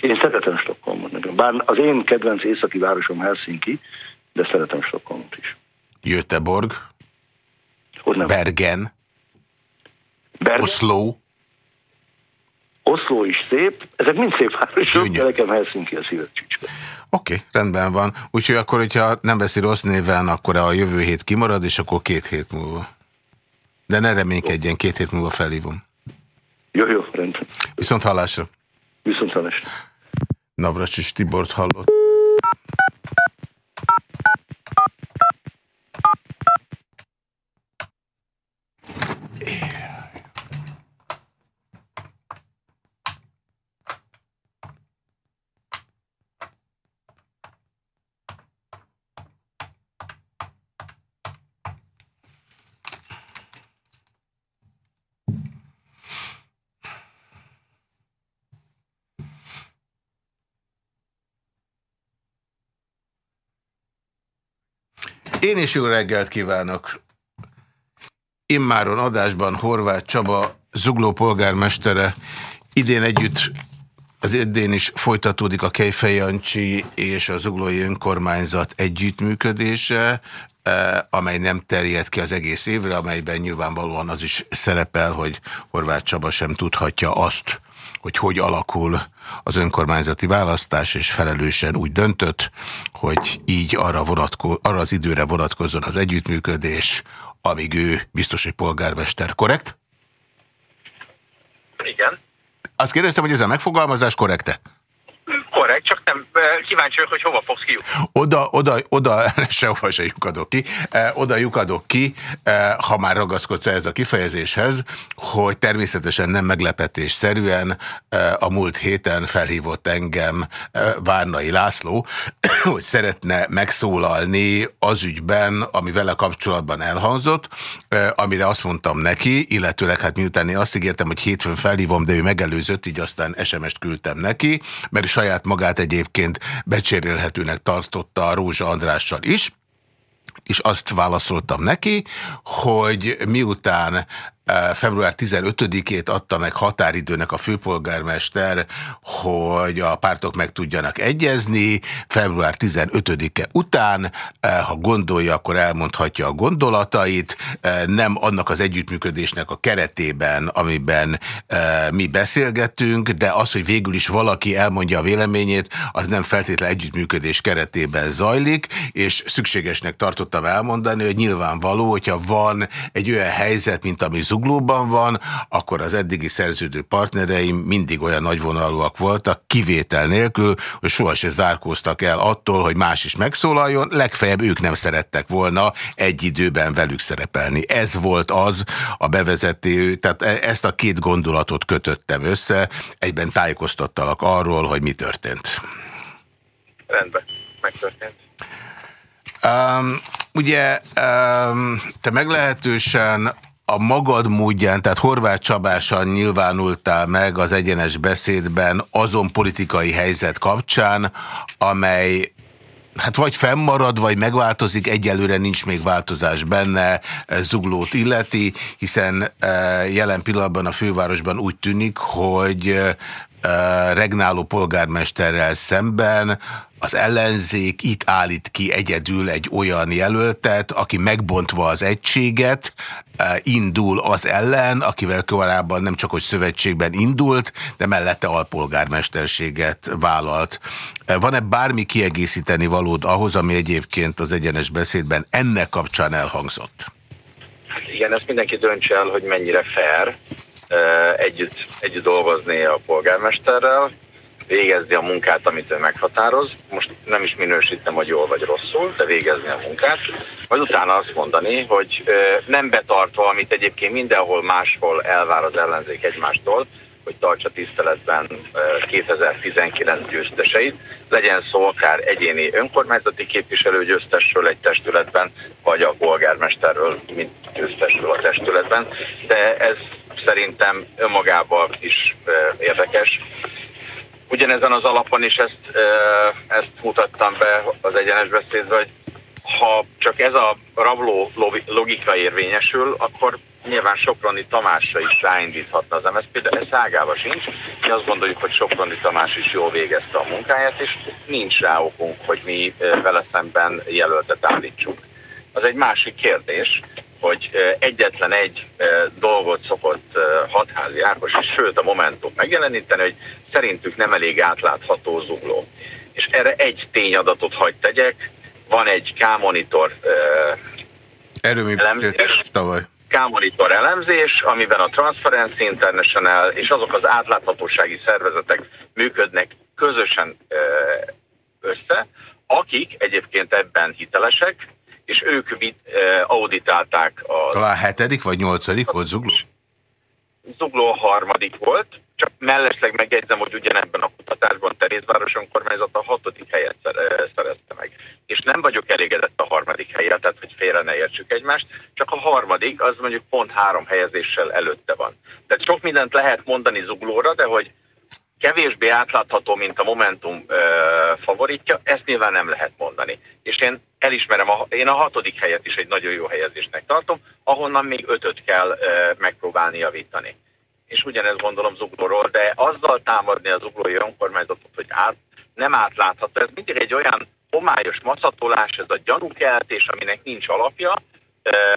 Speaker 2: Én szeretem Stockholmot. Bár az én kedvenc északi városom Helsinki, de szeretem Stockholmot is.
Speaker 1: Göteborg? Bergen?
Speaker 2: Bergen?
Speaker 1: Oslo?
Speaker 2: Oszló is szép, ezek mind szép városok, de nekem Helsinki a szívet
Speaker 1: Oké, okay, rendben van. Úgyhogy akkor, hogyha nem veszi rossz néven, akkor a jövő hét kimarad, és akkor két hét múlva. De ne reménykedjen, két hét múlva felhívom.
Speaker 2: Jó, jó, rendben.
Speaker 1: Viszont hallásra.
Speaker 2: Viszont hallásra.
Speaker 1: Navracsis Tibort hallott. Én is jó reggelt kívánok! Immáron adásban Horváth Csaba, Zugló polgármestere, idén együtt az idén is folytatódik a Kejfej Jancsi és a Zuglói Önkormányzat együttműködése, eh, amely nem terjed ki az egész évre, amelyben nyilvánvalóan az is szerepel, hogy Horváth Csaba sem tudhatja azt, hogy hogy alakul az önkormányzati választás, és felelősen úgy döntött, hogy így arra, vonatko arra az időre vonatkozzon az együttműködés, amíg ő biztos, hogy polgármester. Korrekt?
Speaker 3: Igen.
Speaker 1: Azt kérdeztem, hogy ez a megfogalmazás korrekte?
Speaker 3: Korrekt, csak nem kíváncsi vagyok, hogy hova fogsz ki.
Speaker 1: Oda, oda, oda, sehova se lyukadok ki, oda lyukadok ki, ha már ragaszkodsz ez a kifejezéshez, hogy természetesen nem meglepetésszerűen a múlt héten felhívott engem Várnai László, hogy szeretne megszólalni az ügyben, ami vele kapcsolatban elhangzott, amire azt mondtam neki, illetőleg hát miután én azt ígértem, hogy hétfőn felhívom, de ő megelőzött, így aztán SMS-t küldtem neki, mert saját magát egyébként becsérélhetőnek tartotta a Rózsa Andrással is, és azt válaszoltam neki, hogy miután február 15-ét adta meg határidőnek a főpolgármester, hogy a pártok meg tudjanak egyezni. Február 15-e után, ha gondolja, akkor elmondhatja a gondolatait. Nem annak az együttműködésnek a keretében, amiben mi beszélgetünk, de az, hogy végül is valaki elmondja a véleményét, az nem feltétlen együttműködés keretében zajlik, és szükségesnek tartottam elmondani, hogy nyilvánvaló, hogyha van egy olyan helyzet, mint ami zuglóban van, akkor az eddigi szerződő partnereim mindig olyan nagyvonalúak voltak, kivétel nélkül, hogy sohasem zárkóztak el attól, hogy más is megszólaljon, legfeljebb ők nem szerettek volna egy időben velük szerepelni. Ez volt az a bevezető, tehát e- ezt a két gondolatot kötöttem össze, egyben tájékoztattalak arról, hogy mi történt.
Speaker 3: Rendben, megtörtént.
Speaker 1: Um, ugye um, te meglehetősen a magad módján, tehát Horváth Csabásan nyilvánultál meg az egyenes beszédben azon politikai helyzet kapcsán, amely hát vagy fennmarad, vagy megváltozik, egyelőre nincs még változás benne, zuglót illeti, hiszen eh, jelen pillanatban a fővárosban úgy tűnik, hogy eh, regnáló polgármesterrel szemben az ellenzék itt állít ki egyedül egy olyan jelöltet, aki megbontva az egységet, indul az ellen, akivel korábban nem csak hogy szövetségben indult, de mellette alpolgármesterséget vállalt. Van-e bármi kiegészíteni valód ahhoz, ami egyébként az egyenes beszédben ennek kapcsán elhangzott?
Speaker 3: Hát igen, ezt mindenki döntse el, hogy mennyire fair együtt, együtt dolgozni a polgármesterrel, végezni a munkát, amit ő meghatároz. Most nem is minősítem, hogy jól vagy rosszul, de végezni a munkát. Majd utána azt mondani, hogy nem betartva, amit egyébként mindenhol máshol elvár az ellenzék egymástól, hogy tartsa tiszteletben 2019 győzteseit. Legyen szó akár egyéni önkormányzati képviselő győztesről egy testületben, vagy a polgármesterről, mint győztesről a testületben. De ez szerintem önmagában is érdekes. Ugyanezen az alapon is ezt, ezt mutattam be az egyenes beszédben, hogy ha csak ez a rabló logika érvényesül, akkor nyilván Soproni Tamásra is ráindíthatna az MSZP, de ez ágába sincs. Mi azt gondoljuk, hogy Soproni Tamás is jól végezte a munkáját, és nincs rá okunk, hogy mi vele szemben jelöltet állítsuk. Az egy másik kérdés, hogy egyetlen egy dolgot szokott hatházi Ákos, és sőt a Momentum megjeleníteni, hogy szerintük nem elég átlátható zugló. És erre egy tényadatot hagy tegyek, van egy K-monitor
Speaker 1: Erről mi tavaly.
Speaker 3: K-monitor elemzés, amiben a Transparency International és azok az átláthatósági szervezetek működnek közösen össze, akik egyébként ebben hitelesek, és ők auditálták a...
Speaker 1: Talán hetedik vagy nyolcadik volt Zugló?
Speaker 3: Zugló harmadik volt, csak mellesleg megjegyzem, hogy ugyanebben a kutatásban Terézváros önkormányzata a hatodik helyet szerezte meg. És nem vagyok elégedett a harmadik helyet, tehát hogy félre ne értsük egymást, csak a harmadik az mondjuk pont három helyezéssel előtte van. Tehát sok mindent lehet mondani Zuglóra, de hogy kevésbé átlátható, mint a Momentum ö, favoritja, ezt nyilván nem lehet mondani. És én elismerem, a, én a hatodik helyet is egy nagyon jó helyezésnek tartom, ahonnan még ötöt kell ö, megpróbálni javítani. És ugyanezt gondolom Zuglóról, de azzal támadni az zuglói önkormányzatot, hogy át, nem átlátható, ez mindig egy olyan homályos maszatolás, ez a gyanúkeltés, aminek nincs alapja,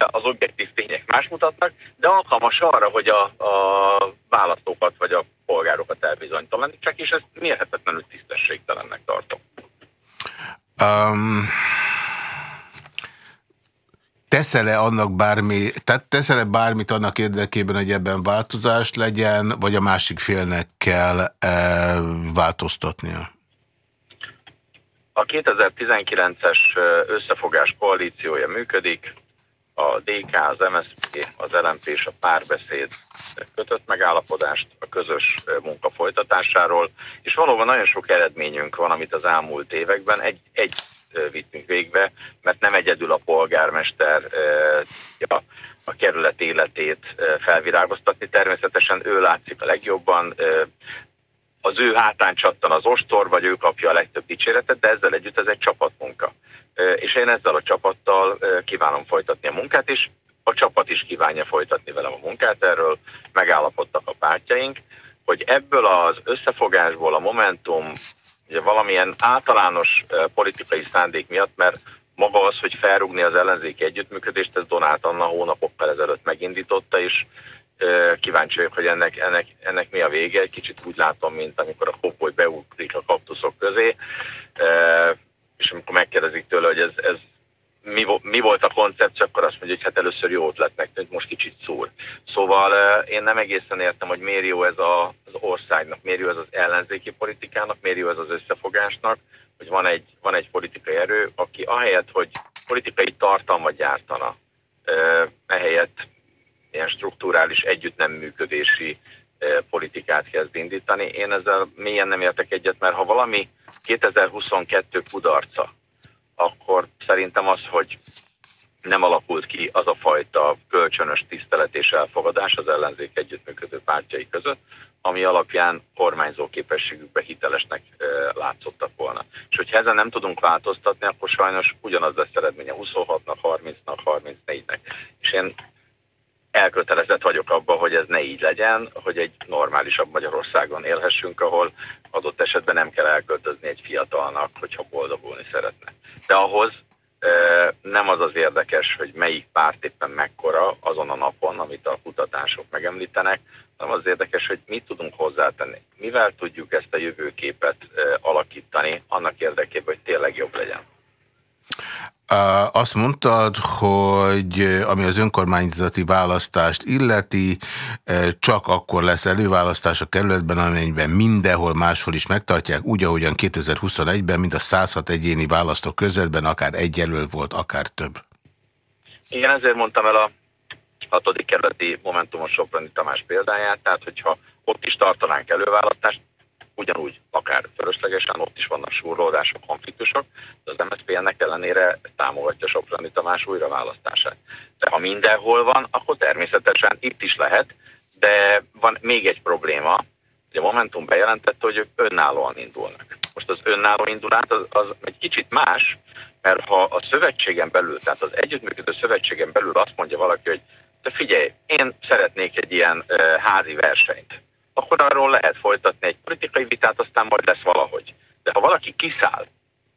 Speaker 3: az objektív tények más mutatnak, de alkalmas arra, hogy a, a választókat vagy a polgárokat elbizonytalanítsák, és ezt mérhetetlenül tisztességtelennek tartom. Um,
Speaker 1: Teszel-e annak bármi, tehát teszel-e bármit annak érdekében, hogy ebben változást legyen, vagy a másik félnek kell e, változtatnia?
Speaker 3: A 2019-es összefogás koalíciója működik, a DK, az MSZP, az LMP és a párbeszéd kötött megállapodást a közös munka folytatásáról, és valóban nagyon sok eredményünk van, amit az elmúlt években egy, egy vittünk végbe, mert nem egyedül a polgármester ja, a kerület életét felvirágoztatni. Természetesen ő látszik a legjobban, az ő hátán csattan az ostor, vagy ő kapja a legtöbb dicséretet, de ezzel együtt ez egy csapatmunka. És én ezzel a csapattal kívánom folytatni a munkát, és a csapat is kívánja folytatni velem a munkát, erről megállapodtak a pártjaink, hogy ebből az összefogásból a Momentum ugye valamilyen általános politikai szándék miatt, mert maga az, hogy felrúgni az ellenzéki együttműködést, ez Donát Anna hónapokkal ezelőtt megindította, és kíváncsi vagyok, hogy ennek, ennek, ennek mi a vége. Egy kicsit úgy látom, mint amikor a kopoly beugrik a kaktuszok közé, és amikor megkérdezik tőle, hogy ez, ez mi, mi volt a koncepció, akkor azt mondja, hogy hát először jó ötletnek tűnt, most kicsit szúr. Szóval én nem egészen értem, hogy miért jó ez a, az országnak, miért jó ez az ellenzéki politikának, miért jó ez az összefogásnak, hogy van egy, van egy politikai erő, aki ahelyett, hogy politikai tartalmat gyártana, ehelyett ilyen strukturális együtt nem működési politikát kezd indítani. Én ezzel mélyen nem értek egyet, mert ha valami 2022 kudarca, akkor szerintem az, hogy nem alakult ki az a fajta kölcsönös tisztelet és elfogadás az ellenzék együttműködő pártjai között, ami alapján kormányzó képességükbe hitelesnek látszottak volna. És hogyha ezen nem tudunk változtatni, akkor sajnos ugyanaz lesz eredménye 26-nak, 30-nak, 34-nek. És én elkötelezett vagyok abban, hogy ez ne így legyen, hogy egy normálisabb Magyarországon élhessünk, ahol adott esetben nem kell elköltözni egy fiatalnak, hogyha boldogulni szeretne. De ahhoz nem az az érdekes, hogy melyik párt éppen mekkora azon a napon, amit a kutatások megemlítenek, hanem az érdekes, hogy mit tudunk hozzátenni. Mivel tudjuk ezt a jövőképet alakítani annak érdekében, hogy tényleg jobb legyen.
Speaker 1: Azt mondtad, hogy ami az önkormányzati választást illeti, csak akkor lesz előválasztás a kerületben, amelyben mindenhol máshol is megtartják, úgy, ahogyan 2021-ben, mint a 106 egyéni választó közvetben, akár egy volt, akár több.
Speaker 3: Igen, ezért mondtam el a hatodik kerületi Momentumos Soproni Tamás példáját, tehát hogyha ott is tartanánk előválasztást, ugyanúgy akár fölöslegesen, ott is vannak súrlódások, konfliktusok, de az MSZP ennek ellenére támogatja Soprani Tamás újraválasztását. De ha mindenhol van, akkor természetesen itt is lehet, de van még egy probléma, hogy a Momentum bejelentette, hogy ők önállóan indulnak. Most az önálló indulás az, az egy kicsit más, mert ha a szövetségen belül, tehát az együttműködő szövetségen belül azt mondja valaki, hogy te figyelj, én szeretnék egy ilyen uh, házi versenyt, akkor arról lehet folytatni egy politikai vitát, aztán majd lesz valahogy. De ha valaki kiszáll,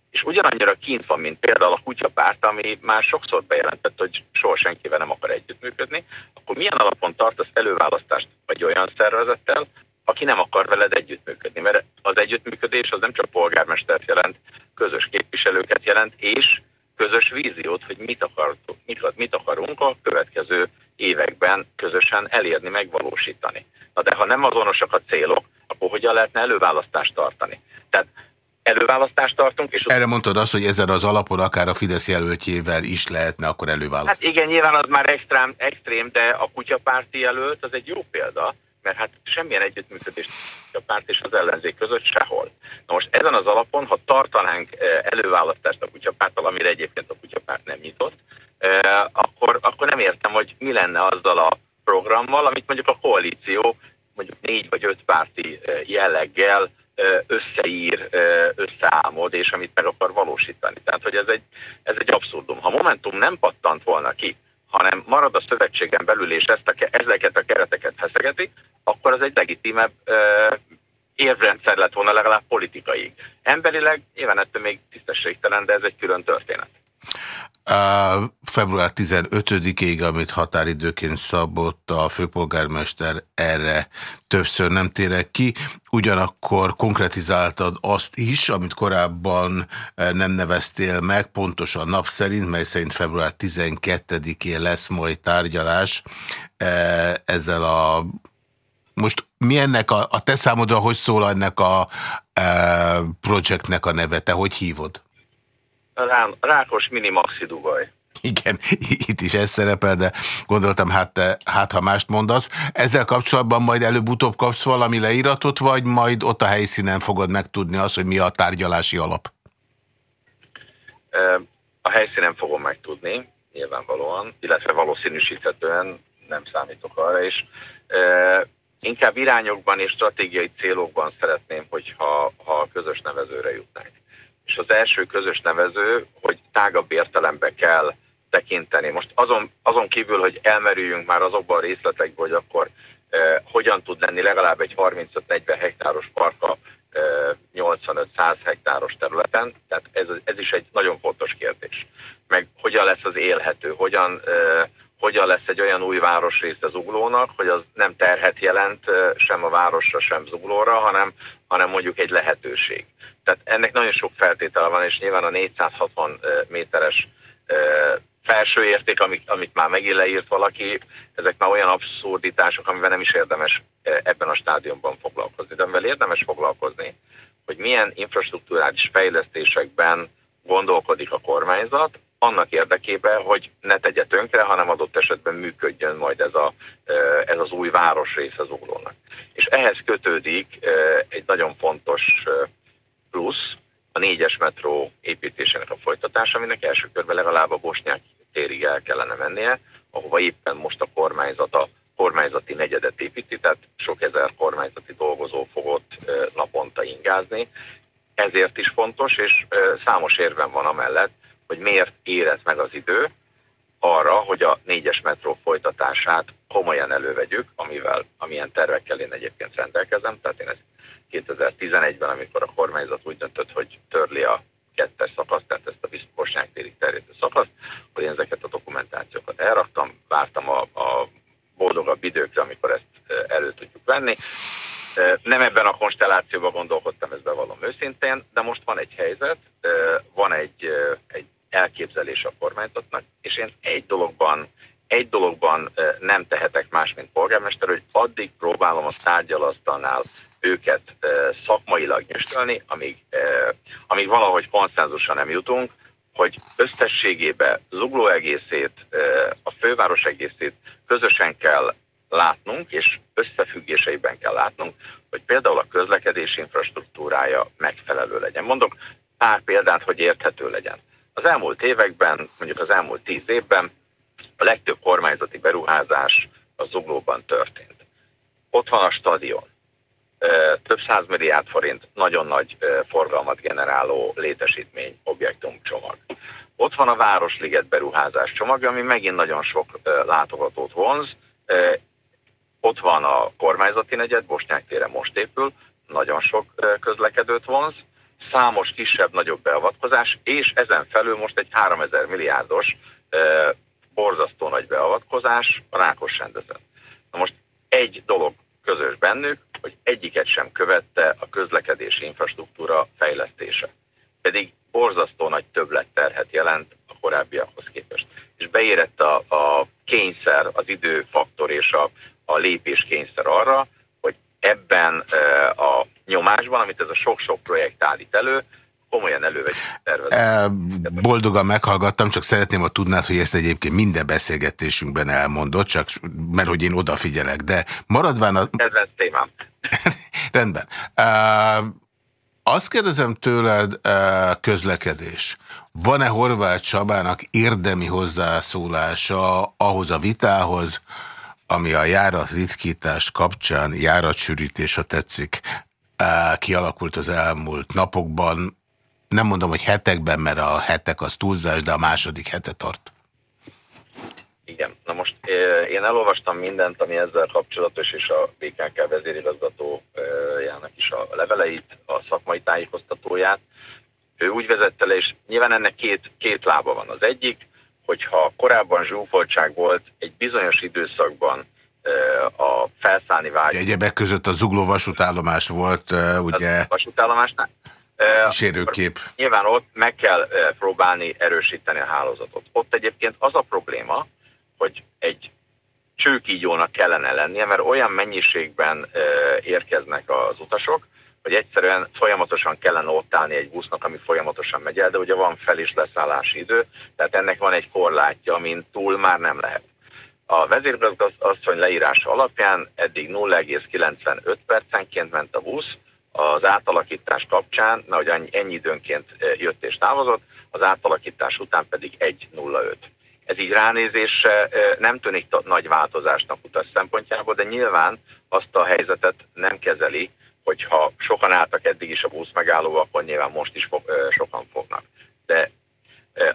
Speaker 3: és ugyanannyira kint van, mint például a kutyapárt, ami már sokszor bejelentett, hogy soha senkivel nem akar együttműködni, akkor milyen alapon tartasz előválasztást vagy olyan szervezettel, aki nem akar veled együttműködni. Mert az együttműködés az nem csak polgármestert jelent, közös képviselőket jelent, és közös víziót, hogy mit, akartunk, mit, mit akarunk a következő években közösen elérni, megvalósítani. Na de ha nem azonosak a célok, akkor hogyan lehetne előválasztást tartani? Tehát előválasztást tartunk. És
Speaker 1: Erre mondtad azt, hogy ezen az alapon akár a Fidesz jelöltjével is lehetne akkor előválasztani.
Speaker 3: Hát igen, nyilván az már extrém, extrém de a kutyapárti jelölt az egy jó példa, mert hát semmilyen együttműködés a párt és az ellenzék között sehol. Na most ezen az alapon, ha tartanánk eh, előválasztást a kutyapárttal, amire egyébként a kutyapárt nem nyitott, eh, akkor, akkor nem értem, hogy mi lenne azzal a programmal, amit mondjuk a koalíció mondjuk négy vagy öt néppárti jelleggel összeír, összeálmod, és amit meg akar valósítani. Tehát, hogy ez egy, ez egy abszurdum. Ha Momentum nem pattant volna ki, hanem marad a szövetségen belül, és ezt a, ezeket a kereteket feszegeti, akkor az egy legitimebb érvrendszer lett volna legalább politikai. Emberileg nyilván ettől még tisztességtelen, de ez egy külön történet.
Speaker 1: A február 15-ig, amit határidőként szabott a főpolgármester, erre többször nem térek ki. Ugyanakkor konkretizáltad azt is, amit korábban eh, nem neveztél meg, pontosan nap szerint, mely szerint február 12-én lesz majd tárgyalás eh, ezzel a most mi ennek a, a te számodra, hogy szól ennek a e, projektnek a neve? Te hogy hívod?
Speaker 3: Rá, Rákos Mini Maxi Dugaj.
Speaker 1: Igen, itt is ez szerepel, de gondoltam, hát, hát ha mást mondasz. Ezzel kapcsolatban majd előbb-utóbb kapsz valami leíratot, vagy majd ott a helyszínen fogod megtudni azt, hogy mi a tárgyalási alap?
Speaker 3: A helyszínen fogom megtudni, nyilvánvalóan, illetve valószínűsíthetően nem számítok arra, és inkább irányokban és stratégiai célokban szeretném, hogyha ha közös nevezőre jutnánk. És az első közös nevező, hogy tágabb értelembe kell tekinteni. Most azon, azon kívül, hogy elmerüljünk már azokban a részletekben, hogy akkor eh, hogyan tud lenni legalább egy 35-40 hektáros parka eh, 85-100 hektáros területen, tehát ez, ez is egy nagyon fontos kérdés. Meg hogyan lesz az élhető, hogyan eh, hogyan lesz egy olyan új városrész az Zuglónak, hogy az nem terhet jelent sem a városra, sem Zuglóra, hanem, hanem mondjuk egy lehetőség. Tehát ennek nagyon sok feltétele van, és nyilván a 460 méteres felső érték, amit, amit már megint leírt valaki, ezek már olyan abszurditások, amivel nem is érdemes ebben a stádiumban foglalkozni. De amivel érdemes foglalkozni, hogy milyen infrastruktúrális fejlesztésekben gondolkodik a kormányzat, annak érdekében, hogy ne tegye tönkre, hanem adott esetben működjön majd ez, a, ez az új városrész az uglónak. És ehhez kötődik egy nagyon fontos plusz, a négyes metró építésének a folytatása, aminek első körben legalább a Bosnyák térig el kellene mennie, ahova éppen most a kormányzat a kormányzati negyedet építi, tehát sok ezer kormányzati dolgozó fogott naponta ingázni. Ezért is fontos, és számos érven van amellett, hogy miért érez meg az idő arra, hogy a négyes metró folytatását komolyan elővegyük, amivel, amilyen tervekkel én egyébként rendelkezem. Tehát én ezt 2011-ben, amikor a kormányzat úgy döntött, hogy törli a kettes szakasz, tehát ezt a biztosság térig terjedő szakaszt, hogy én ezeket a dokumentációkat elraktam, vártam a, a boldogabb időkre, amikor ezt elő tudjuk venni. Nem ebben a konstellációban gondolkodtam, ezt bevallom őszintén, de most van egy helyzet, van egy, egy elképzelés a kormányzatnak, és én egy dologban, egy dologban nem tehetek más, mint polgármester, hogy addig próbálom a tárgyalasztalnál őket szakmailag nyüstölni, amíg, amíg valahogy konszenzusra nem jutunk, hogy összességében Zugló egészét, a főváros egészét közösen kell látnunk, és összefüggéseiben kell látnunk, hogy például a közlekedés infrastruktúrája megfelelő legyen. Mondok pár példát, hogy érthető legyen. Az elmúlt években, mondjuk az elmúlt tíz évben a legtöbb kormányzati beruházás a Zuglóban történt. Ott van a stadion. Több milliárd forint nagyon nagy forgalmat generáló létesítmény, objektum csomag. Ott van a Városliget beruházás csomag, ami megint nagyon sok látogatót vonz. Ott van a kormányzati negyed, Bosnyák tére most épül, nagyon sok közlekedőt vonz számos kisebb-nagyobb beavatkozás, és ezen felül most egy 3000 milliárdos e, borzasztó nagy beavatkozás a Rákos rendezet. Na most egy dolog közös bennük, hogy egyiket sem követte a közlekedési infrastruktúra fejlesztése. Pedig borzasztó nagy többletterhet jelent a korábbiakhoz képest. És beérett a, a kényszer, az időfaktor és a, a lépés kényszer arra, ebben a nyomásban, amit ez a sok-sok projekt állít elő, komolyan elővegyük
Speaker 1: e, Boldogan meghallgattam, csak szeretném, hogy tudnád, hogy ezt egyébként minden beszélgetésünkben elmondott, csak mert hogy én odafigyelek, de maradván a...
Speaker 3: Ez témám.
Speaker 1: Rendben. Uh, azt kérdezem tőled, uh, közlekedés. Van-e Horváth Csabának érdemi hozzászólása ahhoz a vitához, ami a járat ritkítás kapcsán, járatsűrítés, ha tetszik, kialakult az elmúlt napokban. Nem mondom, hogy hetekben, mert a hetek az túlzás, de a második hete tart.
Speaker 3: Igen. Na most én elolvastam mindent, ami ezzel kapcsolatos, és a BKK vezérigazgatójának is a leveleit, a szakmai tájékoztatóját. Ő úgy vezette le, és nyilván ennek két, két lába van. Az egyik, hogyha korábban zsúfoltság volt egy bizonyos időszakban a felszállni vágy.
Speaker 1: Egyebek között a zugló vasútállomás volt, ugye? A
Speaker 3: vasútállomásnál.
Speaker 1: Kísérőkép.
Speaker 3: Nyilván ott meg kell próbálni erősíteni a hálózatot. Ott egyébként az a probléma, hogy egy csőkígyónak kellene lennie, mert olyan mennyiségben érkeznek az utasok, hogy egyszerűen folyamatosan kellene ott állni egy busznak, ami folyamatosan megy el, de ugye van fel- és leszállási idő, tehát ennek van egy korlátja, amin túl már nem lehet. A vezérigazgatóasszony leírása alapján eddig 0,95 percenként ment a busz, az átalakítás kapcsán, na, hogy ennyi időnként jött és távozott, az átalakítás után pedig 1,05. Ez így ránézésre nem tűnik nagy változásnak utas szempontjából, de nyilván azt a helyzetet nem kezeli, hogyha sokan álltak eddig is a busz megálló, akkor nyilván most is fog, sokan fognak. De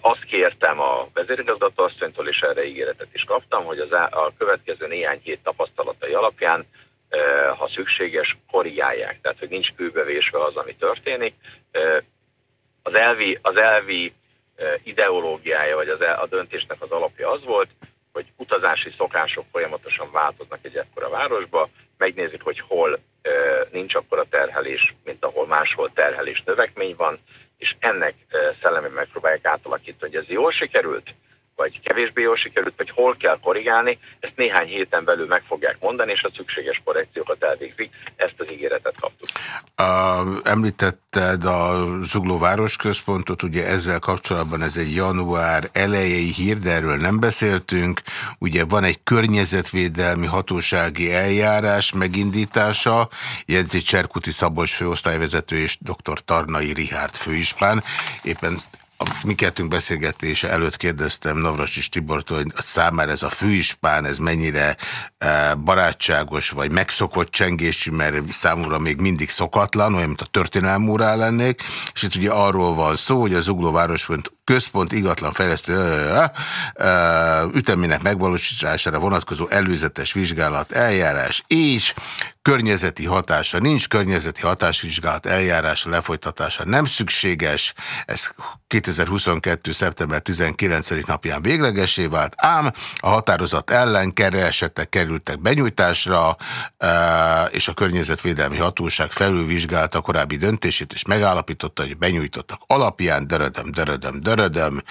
Speaker 3: azt kértem a vezérigazgatóasszonytól, és erre ígéretet is kaptam, hogy az a következő néhány hét tapasztalatai alapján, ha szükséges, korrigálják. Tehát, hogy nincs kőbevésve az, ami történik. Az elvi, az elvi ideológiája, vagy az, a döntésnek az alapja az volt, hogy utazási szokások folyamatosan változnak egy ekkora városba, megnézik, hogy hol nincs akkora terhelés, mint ahol máshol terhelés növekmény van, és ennek szellemében megpróbálják átalakítani, hogy ez jól sikerült, vagy kevésbé jól sikerült, vagy hol kell korrigálni, ezt néhány héten belül meg fogják mondani, és a szükséges korrekciókat elvégzik. Ezt az ígéretet kaptuk.
Speaker 1: A, említetted a Zugló Városközpontot, ugye ezzel kapcsolatban ez egy január elejei hír, de erről nem beszéltünk. Ugye van egy környezetvédelmi hatósági eljárás megindítása, jegyzi Cserkuti Szabos főosztályvezető és dr. Tarnai Rihárd főispán. Éppen a mi kettünk beszélgetése előtt kérdeztem Navracsis Tibortól, hogy számára ez a főispán, ez mennyire e, barátságos, vagy megszokott csengésű, mert számomra még mindig szokatlan, olyan, mint a történelmúrá lennék, és itt ugye arról van szó, hogy az Ugló Városfönt központ igatlan fejlesztő ütemének megvalósítására vonatkozó előzetes vizsgálat eljárás és környezeti hatása nincs, környezeti hatásvizsgálat eljárása lefolytatása nem szükséges, ez 2022. szeptember 19. napján véglegesé vált, ám a határozat ellen keresetek kerültek benyújtásra, és a környezetvédelmi hatóság felülvizsgálta korábbi döntését, és megállapította, hogy benyújtottak alapján, dörödöm, dörödöm, dörödöm, Rödöm,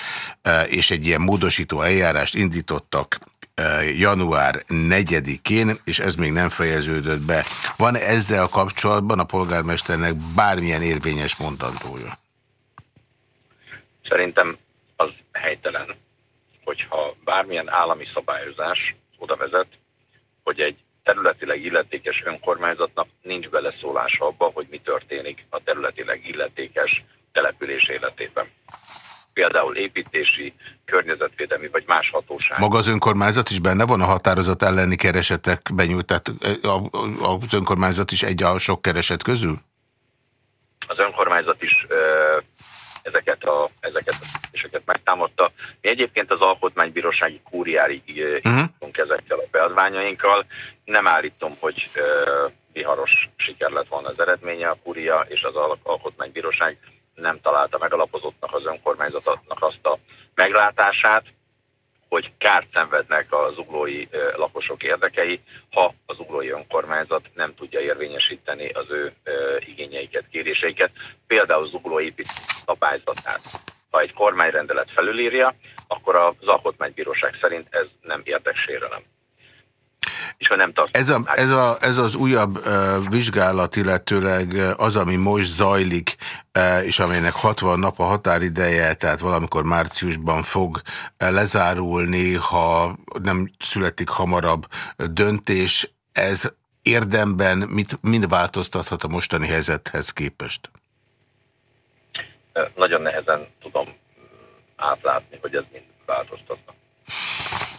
Speaker 1: e, és egy ilyen módosító eljárást indítottak e, január 4-én, és ez még nem fejeződött be. Van ezzel kapcsolatban a polgármesternek bármilyen érvényes mondandója?
Speaker 3: Szerintem az helytelen, hogyha bármilyen állami szabályozás oda vezet, hogy egy területileg illetékes önkormányzatnak nincs beleszólása abba, hogy mi történik a területileg illetékes település életében például építési, környezetvédelmi vagy más hatóság.
Speaker 1: Maga az önkormányzat is benne van a határozat elleni keresetek benyújt, tehát az önkormányzat is egy a sok kereset közül?
Speaker 3: Az önkormányzat is ezeket a, ezeket a kérdéseket megtámadta. Mi egyébként az Alkotmánybírósági kúriári uh -huh. ezekkel a beadványainkkal. Nem állítom, hogy viharos siker lett volna az eredménye a kúria és az Alkotmánybíróság nem találta megalapozottnak az önkormányzatnak azt a meglátását, hogy kárt szenvednek az uglói lakosok érdekei, ha az uglói önkormányzat nem tudja érvényesíteni az ő igényeiket, kéréseiket, például az uglói szabályzatát. Ha egy kormányrendelet felülírja, akkor az alkotmánybíróság szerint ez nem érdeksérelem és ha nem tart.
Speaker 1: Ez, a, ez, a, ez az újabb uh, vizsgálat, illetőleg az, ami most zajlik, uh, és amelynek 60 nap a határideje, tehát valamikor márciusban fog uh, lezárulni, ha nem születik hamarabb döntés, ez érdemben mit, mind változtathat a mostani helyzethez képest?
Speaker 3: Nagyon nehezen tudom átlátni, hogy ez mind változtatna.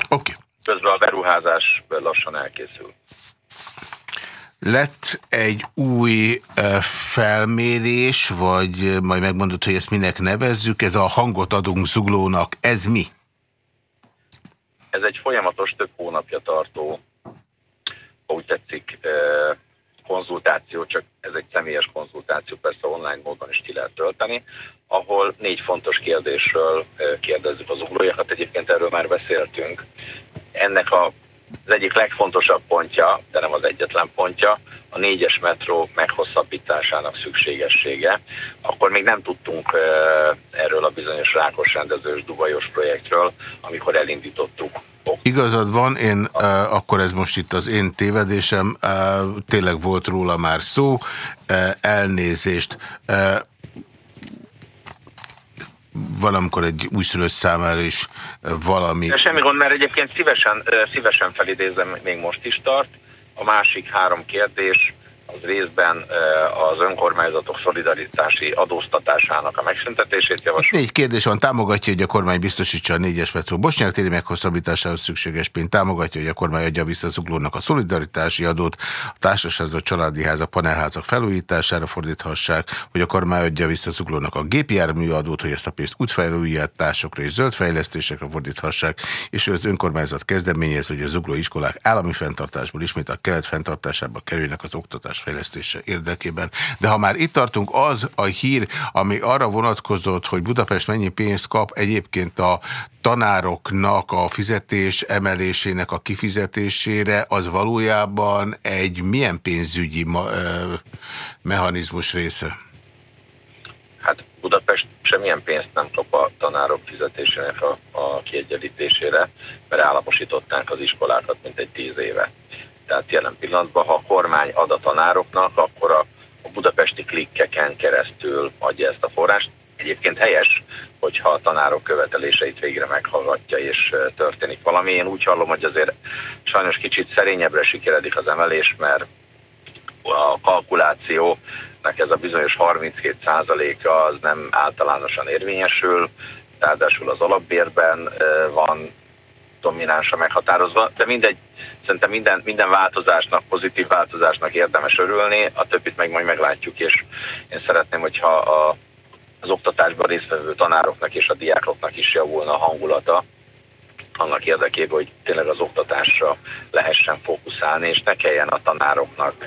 Speaker 1: Oké. Okay.
Speaker 3: Közben a beruházás lassan elkészül.
Speaker 1: Lett egy új felmérés, vagy majd megmondod, hogy ezt minek nevezzük, ez a hangot adunk zuglónak, ez mi?
Speaker 3: Ez egy folyamatos, több hónapja tartó, úgy tetszik, konzultáció, csak ez egy személyes konzultáció, persze online módon is ki lehet tölteni, ahol négy fontos kérdésről kérdezzük az uglójakat, egyébként erről már beszéltünk. Ennek a az egyik legfontosabb pontja, de nem az egyetlen pontja, a négyes metró meghosszabbításának szükségessége. Akkor még nem tudtunk erről a bizonyos rákos rendezős dubajos projektről, amikor elindítottuk.
Speaker 1: Igazad van, én akkor ez most itt az én tévedésem, tényleg volt róla már szó, elnézést. Valamikor egy újszülött számára is valami...
Speaker 3: De semmi gond, mert egyébként szívesen, szívesen felidézem, még most is tart. A másik három kérdés, az részben az önkormányzatok szolidaritási adóztatásának a megszüntetését javasol.
Speaker 1: Négy kérdés van. Támogatja, hogy a kormány biztosítsa a négyes metró Bosnyák téri meghosszabbításához szükséges pénzt. Támogatja, hogy a kormány adja vissza zuglónak a szolidaritási adót, a társasházak, családi házak, panelházak felújítására fordíthassák, hogy a kormány adja vissza zuglónak a gépjármű adót, hogy ezt a pénzt útfelújításokra és zöld fejlesztésekre fordíthassák, és az önkormányzat kezdeményez, hogy a zugló iskolák állami fenntartásból ismét a kelet fenntartásába kerülnek az oktatás fejlesztése érdekében. De ha már itt tartunk, az a hír, ami arra vonatkozott, hogy Budapest mennyi pénzt kap egyébként a tanároknak a fizetés emelésének a kifizetésére, az valójában egy milyen pénzügyi mechanizmus része?
Speaker 3: Hát Budapest semmilyen pénzt nem kap a tanárok fizetésének a, a kiegyenlítésére, mert államosították az iskolákat mint egy tíz éve. Tehát jelen pillanatban, ha a kormány ad a tanároknak, akkor a, a budapesti klikkeken keresztül adja ezt a forrást. Egyébként helyes, hogyha a tanárok követeléseit végre meghallgatja és történik valami. Én úgy hallom, hogy azért sajnos kicsit szerényebbre sikeredik az emelés, mert a kalkulációnak ez a bizonyos 32%-a az nem általánosan érvényesül, ráadásul az alapbérben van dominánsa meghatározva, de mindegy, szerintem minden, minden változásnak, pozitív változásnak érdemes örülni, a többit meg majd meglátjuk, és én szeretném, hogyha a, az oktatásban résztvevő tanároknak és a diákoknak is javulna a hangulata, annak érdekében, hogy tényleg az oktatásra lehessen fókuszálni, és ne kelljen a tanároknak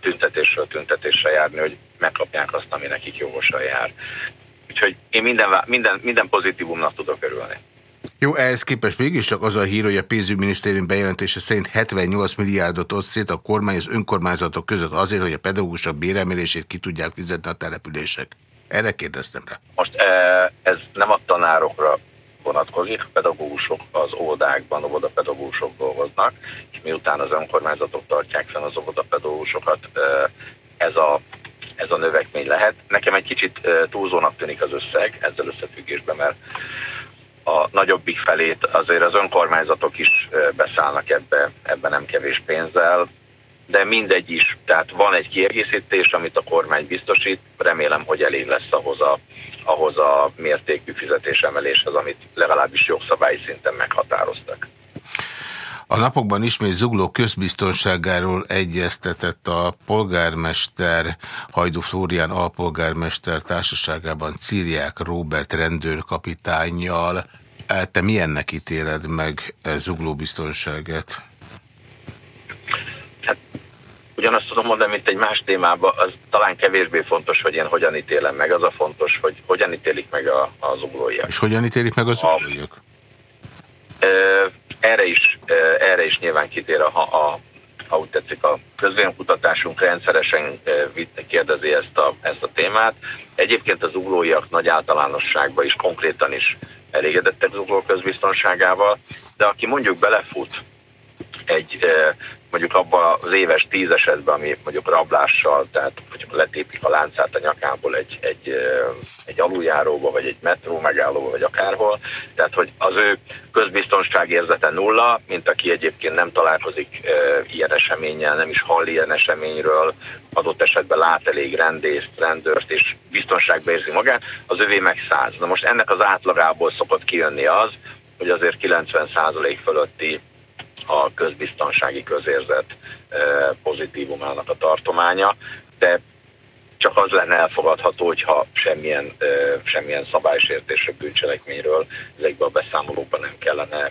Speaker 3: tüntetésről tüntetésre járni, hogy megkapják azt, ami nekik jogosan jár. Úgyhogy én minden, minden, minden pozitívumnak tudok örülni.
Speaker 1: Jó, ehhez képest mégiscsak az a hír, hogy a pénzügyminisztérium bejelentése szerint 78 milliárdot oszt szét a kormány az önkormányzatok között azért, hogy a pedagógusok béremelését ki tudják fizetni a települések. Erre kérdeztem rá.
Speaker 3: Most e, ez nem a tanárokra vonatkozik, pedagógusok az óvodákban, óvodapedagógusok dolgoznak, és miután az önkormányzatok tartják fenn az óvodapedagógusokat, e, ez a ez a növekmény lehet. Nekem egy kicsit e, túlzónak tűnik az összeg ezzel összefüggésben, mert a nagyobbik felét azért az önkormányzatok is beszállnak ebbe, ebbe nem kevés pénzzel, de mindegy is, tehát van egy kiegészítés, amit a kormány biztosít, remélem, hogy elég lesz ahhoz a, ahhoz a mértékű fizetésemeléshez, amit legalábbis jogszabályi szinten meghatároztak.
Speaker 1: A napokban ismét zugló közbiztonságáról egyeztetett a polgármester, Hajdú Flórián alpolgármester társaságában Círiák Robert rendőrkapitányjal. Te milyennek ítéled meg zugló biztonságát?
Speaker 3: Hát ugyanazt tudom mondani, mint egy más témában, az talán kevésbé fontos, hogy én hogyan ítélem meg, az a fontos, hogy hogyan ítélik meg a, az zuglóiak.
Speaker 1: És hogyan ítélik meg az zuglóiak?
Speaker 3: Erre is, erre is nyilván kitér a, a ha úgy tetszik, a közvélemkutatásunk rendszeresen kérdezi ezt a, ezt a témát. Egyébként az uglóiak nagy általánosságban is konkrétan is elégedettek az ugló közbiztonságával, de aki mondjuk belefut egy mondjuk abban az éves tíz esetben, ami mondjuk rablással, tehát mondjuk letépik a láncát a nyakából egy, egy, egy aluljáróba, vagy egy metró megállóba, vagy akárhol, tehát hogy az ő közbiztonságérzete nulla, mint aki egyébként nem találkozik e, ilyen eseménnyel, nem is hall ilyen eseményről, adott esetben lát elég rendészt, rendőrt, és biztonságban érzi magát, az övé meg száz. Na most ennek az átlagából szokott kijönni az, hogy azért 90% fölötti a közbiztonsági közérzet pozitívumának a tartománya, de csak az lenne elfogadható, hogyha semmilyen, semmilyen szabálysértésre bűncselekményről ezekben a beszámolókban nem kellene,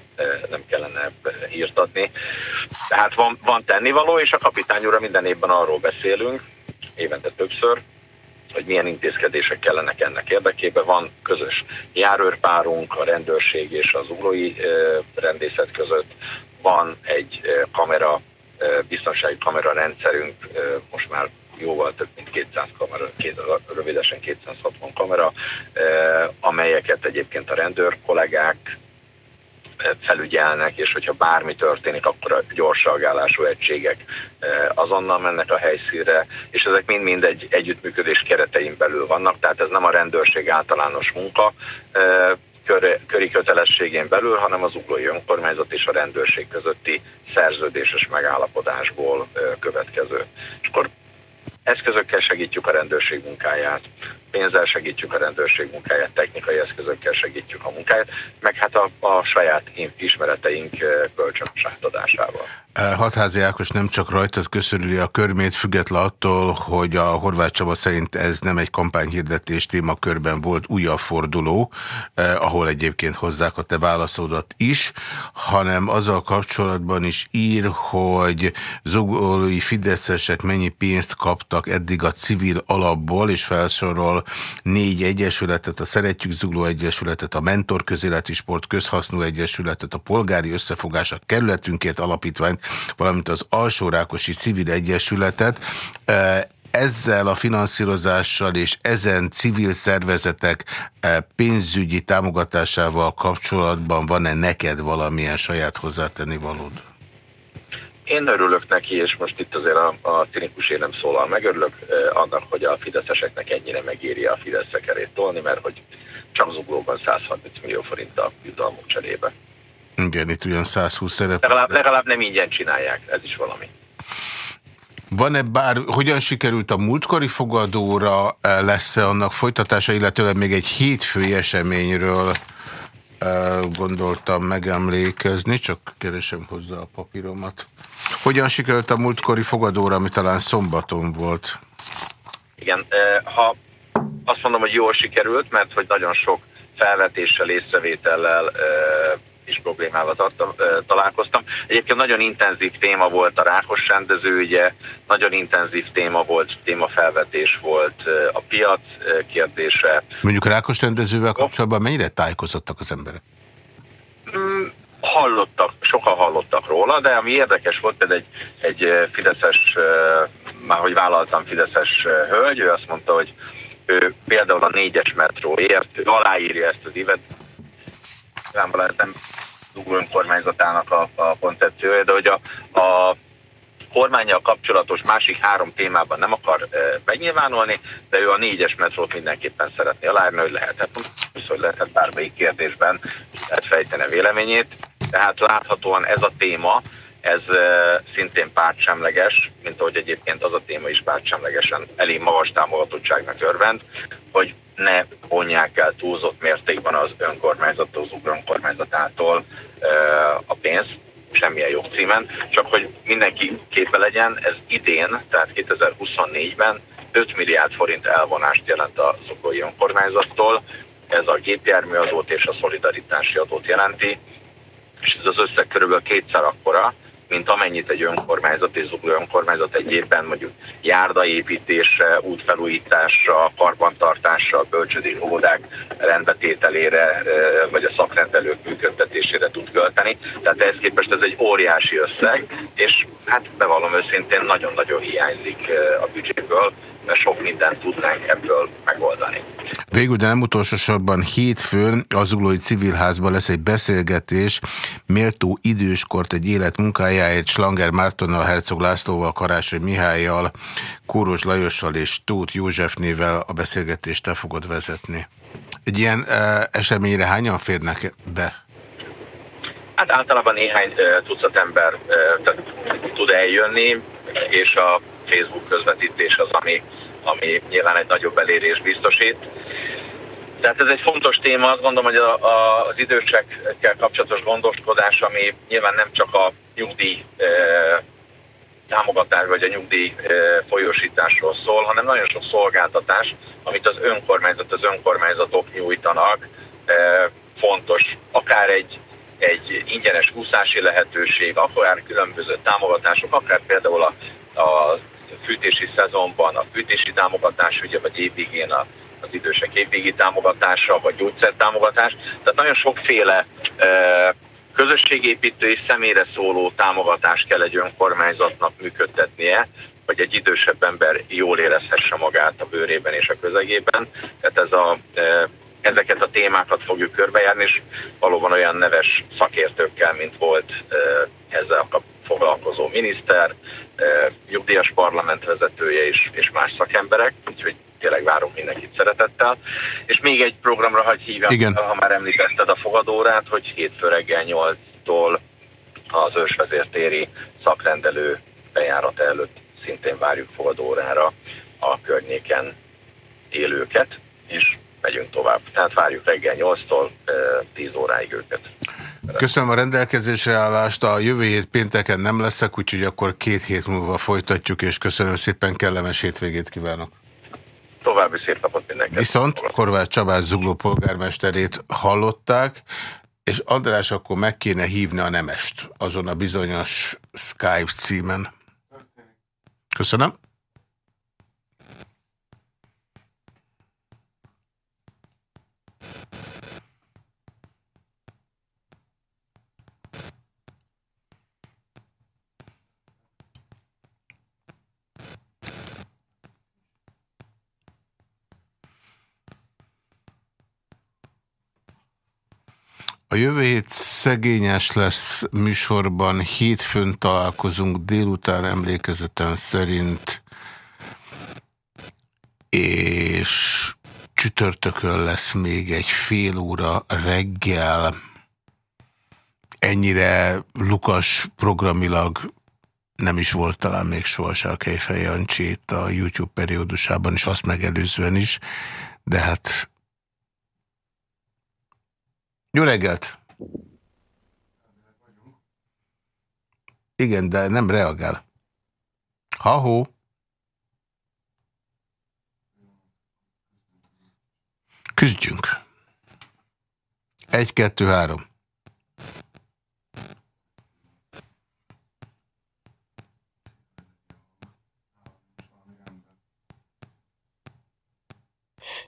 Speaker 3: nem kellene írtatni. Tehát van, van tennivaló, és a kapitány úrra minden évben arról beszélünk, évente többször, hogy milyen intézkedések kellenek ennek érdekében. Van közös járőrpárunk, a rendőrség és az ugrói rendészet között, van egy kamera, biztonsági kamera rendszerünk, most már jóval több mint 200 kamera, két, rövidesen 260 kamera, amelyeket egyébként a rendőr kollégák felügyelnek, és hogyha bármi történik, akkor a gyors reagálású egységek azonnal mennek a helyszínre, és ezek mind-mind egy együttműködés keretein belül vannak, tehát ez nem a rendőrség általános munka, köri kötelességén belül, hanem az uglói önkormányzat és a rendőrség közötti szerződéses megállapodásból következő. És akkor eszközökkel segítjük a rendőrség munkáját, pénzzel segítjük a rendőrség munkáját, technikai eszközökkel segítjük a munkáját, meg hát a, a saját ismereteink kölcsönös átadásával.
Speaker 1: Hatházi Ákos nem csak rajtad köszönüli a körmét, független attól, hogy a Horváth Csaba szerint ez nem egy kampányhirdetés témakörben volt újabb forduló, eh, ahol egyébként hozzák a te válaszodat is, hanem azzal kapcsolatban is ír, hogy zugolói fideszesek mennyi pénzt kaptak eddig a civil alapból, és felsorol négy egyesületet, a Szeretjük Zugló Egyesületet, a Mentor Közéleti Sport Közhasznú Egyesületet, a Polgári Összefogás, a Kerületünkért Alapítványt, valamint az Alsórákosi Civil Egyesületet. Ezzel a finanszírozással és ezen civil szervezetek pénzügyi támogatásával kapcsolatban van-e neked valamilyen saját hozzátenni valód?
Speaker 3: Én örülök neki, és most itt azért a, a cinikus nem szólal meg, örülök eh, annak, hogy a fideszeseknek ennyire megéri a Fidesz szekerét tolni, mert hogy csak zuglóban 130 millió forint a jutalmuk cserébe.
Speaker 1: Igen, itt ugyan 120 szerep.
Speaker 3: Legalább, legalább nem ingyen csinálják, ez is valami.
Speaker 1: Van-e bár, hogyan sikerült a múltkori fogadóra, eh, lesz-e annak folytatása, illetőleg még egy hétfői eseményről eh, gondoltam megemlékezni, csak keresem hozzá a papíromat. Hogyan sikerült a múltkori fogadóra, ami talán szombaton volt?
Speaker 3: Igen, ha azt mondom, hogy jól sikerült, mert hogy nagyon sok felvetéssel, észrevétellel is problémával találkoztam. Egyébként nagyon intenzív téma volt a rákos rendezőügye, nagyon intenzív téma volt, témafelvetés volt a piac kérdése.
Speaker 1: Mondjuk a rákos rendezővel kapcsolatban mennyire tájékozottak az emberek?
Speaker 3: Hallottak, sokan hallottak róla, de ami érdekes volt, például egy, egy Fideszes, már hogy vállaltam Fideszes hölgy, ő azt mondta, hogy ő például a négyes metróért, ő aláírja ezt az évet, ez nem Zugló önkormányzatának a, a koncepciója, de hogy a, a kormányjal kapcsolatos másik három témában nem akar megnyilvánulni, de ő a négyes metrót mindenképpen szeretné aláírni, hogy lehetett, hogy lehetett bármelyik kérdésben lehet fejteni véleményét. Tehát láthatóan ez a téma, ez szintén pártsemleges, mint ahogy egyébként az a téma is pártsemlegesen elég magas támogatottságnak örvend, hogy ne vonják el túlzott mértékben az önkormányzattól, az önkormányzatától a pénzt, semmilyen jogcímen, csak hogy mindenki képe legyen, ez idén, tehát 2024-ben 5 milliárd forint elvonást jelent a zuglói önkormányzattól, ez a gépjárműadót és a szolidaritási adót jelenti, és ez az összeg körülbelül kétszer akkora, mint amennyit egy önkormányzat és zugló önkormányzat egy évben mondjuk járdaépítésre, útfelújításra, karbantartásra, bölcsödés óvodák rendbetételére, vagy a szakrendelők működtetésére tud költeni. Tehát ehhez képest ez egy óriási összeg, és hát bevallom őszintén nagyon-nagyon hiányzik a büdzséből, sok mindent tudnánk ebből megoldani.
Speaker 1: Végül, de nem utolsó sorban hétfőn az Zuglói Civilházban lesz egy beszélgetés méltó időskort egy élet munkájáért Slanger Mártonnal, Herzog Lászlóval, Karácsony Mihályjal, Kóros Lajossal és Tóth Józsefnével a beszélgetést te fogod vezetni. Egy ilyen e, eseményre hányan férnek be?
Speaker 3: Hát általában néhány e, tucat ember e, tud eljönni, és a Facebook közvetítés az, ami, ami nyilván egy nagyobb elérés biztosít. Tehát ez egy fontos téma, azt gondolom, hogy a, a, az idősekkel kapcsolatos gondoskodás, ami nyilván nem csak a nyugdíj e, támogatás vagy a nyugdíj e, folyósításról szól, hanem nagyon sok szolgáltatás, amit az önkormányzat, az önkormányzatok nyújtanak, e, fontos. Akár egy, egy ingyenes úszási lehetőség, akár különböző támogatások, akár például a, a fűtési szezonban a fűtési támogatás, ugye, vagy évvégén a az idősek évvégi támogatása, vagy gyógyszertámogatás. Tehát nagyon sokféle közösségépítő és személyre szóló támogatást kell egy önkormányzatnak működtetnie, hogy egy idősebb ember jól érezhesse magát a bőrében és a közegében. Tehát ez a, ezeket a témákat fogjuk körbejárni, és valóban olyan neves szakértőkkel, mint volt ezzel foglalkozó miniszter, nyugdíjas parlamentvezetője és, és más szakemberek, úgyhogy tényleg várunk mindenkit szeretettel. És még egy programra hagy hívjam, Igen. ha már említetted a fogadórát, hogy hétfő reggel 8-tól az ősvezértéri szakrendelő bejárat előtt szintén várjuk fogadórára a környéken élőket, és megyünk tovább. Tehát várjuk reggel 8-tól 10 óráig őket.
Speaker 1: Köszönöm a rendelkezésre állást. A jövő hét pénteken nem leszek, úgyhogy akkor két hét múlva folytatjuk, és köszönöm szépen, kellemes hétvégét kívánok.
Speaker 3: További szép napot mindenkinek.
Speaker 1: Viszont Korvács Csabás Zugló polgármesterét hallották, és András, akkor meg kéne hívni a nemest azon a bizonyos Skype címen. Köszönöm. A jövő hét szegényes lesz műsorban, hétfőn találkozunk délután emlékezetem szerint, és csütörtökön lesz még egy fél óra reggel. Ennyire Lukas programilag nem is volt talán még sohasem a Kejfej Jancsét a YouTube periódusában, és azt megelőzően is, de hát jó reggelt! Igen, de nem reagál. Ha-hó! Küzdjünk. Egy, kettő, három.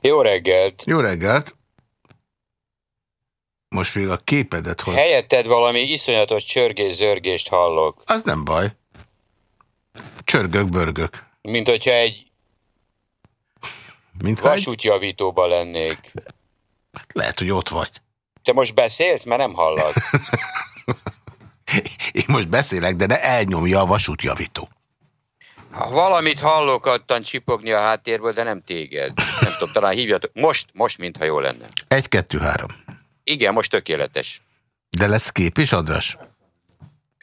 Speaker 4: Jó reggelt!
Speaker 1: Jó reggelt! Most még a képedet hoz.
Speaker 4: Helyetted valami iszonyatos csörgés-zörgést hallok.
Speaker 1: Az nem baj. Csörgök-börgök.
Speaker 4: Mint hogyha egy Mint vasútjavítóban lennék.
Speaker 1: Hát lehet, hogy ott vagy.
Speaker 4: Te most beszélsz, mert nem hallak.
Speaker 1: Én most beszélek, de ne elnyomja a vasútjavító.
Speaker 4: Ha valamit hallok, adtan csipogni a háttérből, de nem téged. Nem tudom, talán hívjatok. Most, most, mintha jó lenne.
Speaker 1: Egy, kettő, három.
Speaker 4: Igen, most tökéletes.
Speaker 1: De lesz kép is, András?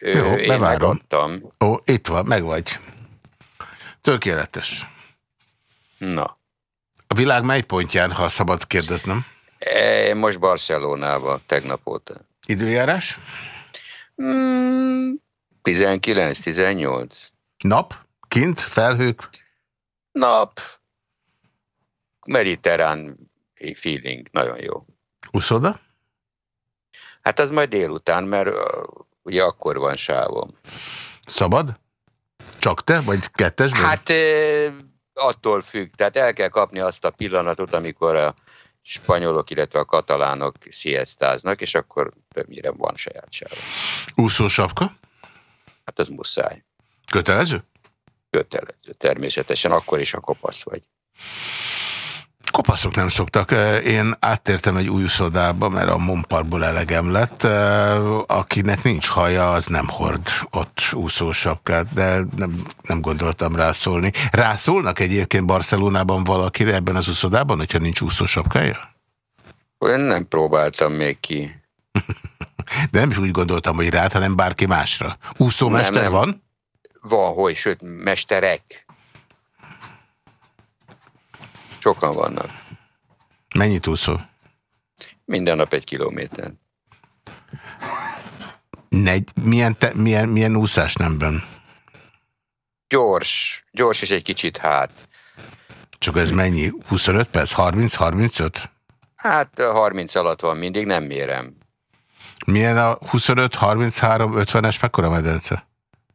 Speaker 4: Ö, Jó, én bevárom. Megadtam.
Speaker 1: Ó, itt van, meg vagy. Tökéletes.
Speaker 4: Na.
Speaker 1: A világ mely pontján, ha szabad kérdeznem?
Speaker 4: E, most Barcelonában, tegnap óta.
Speaker 1: Időjárás?
Speaker 4: Mm, 19-18.
Speaker 1: Nap? Kint? Felhők?
Speaker 4: Nap. Mediterrán feeling. Nagyon jó.
Speaker 1: Uszoda?
Speaker 4: Hát az majd délután, mert ugye akkor van sávom.
Speaker 1: Szabad? Csak te, vagy kettesben?
Speaker 4: Hát attól függ, tehát el kell kapni azt a pillanatot, amikor a spanyolok, illetve a katalánok siesztáznak, és akkor többnyire van saját sávom.
Speaker 1: Úszósapka?
Speaker 4: Hát az muszáj.
Speaker 1: Kötelező?
Speaker 4: Kötelező, természetesen, akkor is, a kopasz vagy.
Speaker 1: Kopaszok nem szoktak. Én áttértem egy új szodába, mert a Monparkból elegem lett. Akinek nincs haja, az nem hord ott úszósapkát, de nem, nem gondoltam rászólni. Rászólnak egyébként Barcelonában valakire ebben az úszodában, hogyha nincs úszósapkája?
Speaker 4: Én nem próbáltam még ki.
Speaker 1: de nem is úgy gondoltam, hogy rá, hanem bárki másra. Úszómester nem, nem. van?
Speaker 4: Van, hogy, sőt, mesterek. Sokan vannak.
Speaker 1: Mennyit úszol?
Speaker 4: Minden nap egy kilométer.
Speaker 1: Negy, milyen, te, milyen, milyen úszás nemben?
Speaker 4: Gyors, gyors és egy kicsit hát.
Speaker 1: Csak ez mennyi? 25 perc? 30-35?
Speaker 4: Hát 30 alatt van mindig, nem mérem.
Speaker 1: Milyen a 25, 33, 50-es, mekkora medence?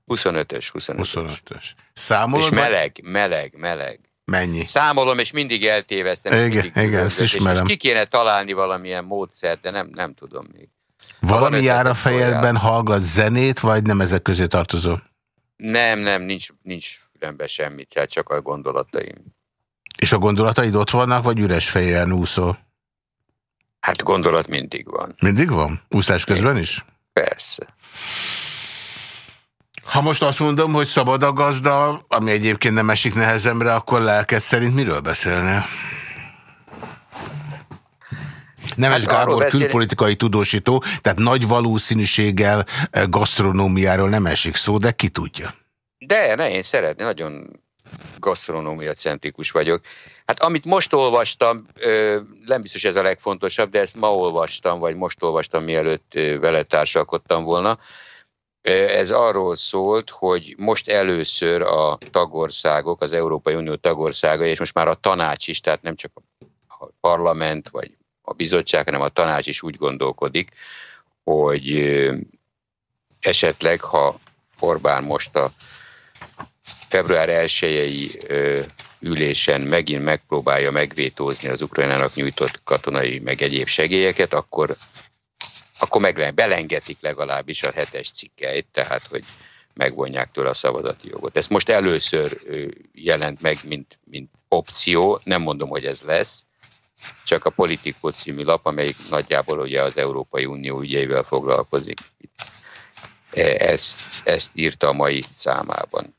Speaker 4: 25-ös, 25-ös.
Speaker 1: 25-ös. Számolod?
Speaker 4: És meleg, meleg, meleg.
Speaker 1: Mennyi?
Speaker 4: Számolom, és mindig eltéveztem.
Speaker 1: Igen,
Speaker 4: mindig
Speaker 1: igen, ezt ismerem.
Speaker 4: ki kéne találni valamilyen módszert, de nem, nem tudom még.
Speaker 1: Valami jár a fejedben, hallgat zenét, vagy nem ezek közé tartozó?
Speaker 4: Nem, nem, nincs, nincs fülemben semmit, tehát csak a gondolataim.
Speaker 1: És a gondolataid ott vannak, vagy üres fejjel úszol?
Speaker 4: Hát gondolat mindig van.
Speaker 1: Mindig van? Úszás közben is?
Speaker 4: Persze.
Speaker 1: Ha most azt mondom, hogy szabad a gazda, ami egyébként nem esik nehezemre, akkor lelked szerint miről beszélne? Nemes hát Gábor beszél... külpolitikai tudósító, tehát nagy valószínűséggel eh, gasztronómiáról nem esik szó, de ki tudja.
Speaker 4: De, ne, én szeretném, nagyon gasztronómia centrikus vagyok. Hát amit most olvastam, nem biztos ez a legfontosabb, de ezt ma olvastam, vagy most olvastam, mielőtt vele társalkodtam volna. Ez arról szólt, hogy most először a tagországok, az Európai Unió tagországai, és most már a tanács is, tehát nem csak a parlament vagy a bizottság, hanem a tanács is úgy gondolkodik, hogy esetleg, ha Orbán most a február 1 ülésen megint megpróbálja megvétózni az Ukrajnának nyújtott katonai meg egyéb segélyeket, akkor, akkor meg, belengetik legalábbis a hetes cikkeit, tehát hogy megvonják tőle a szavazati jogot. Ez most először jelent meg, mint, mint opció, nem mondom, hogy ez lesz, csak a Politikó című lap, amelyik nagyjából ugye az Európai Unió ügyeivel foglalkozik. E, ezt, ezt írta a mai számában.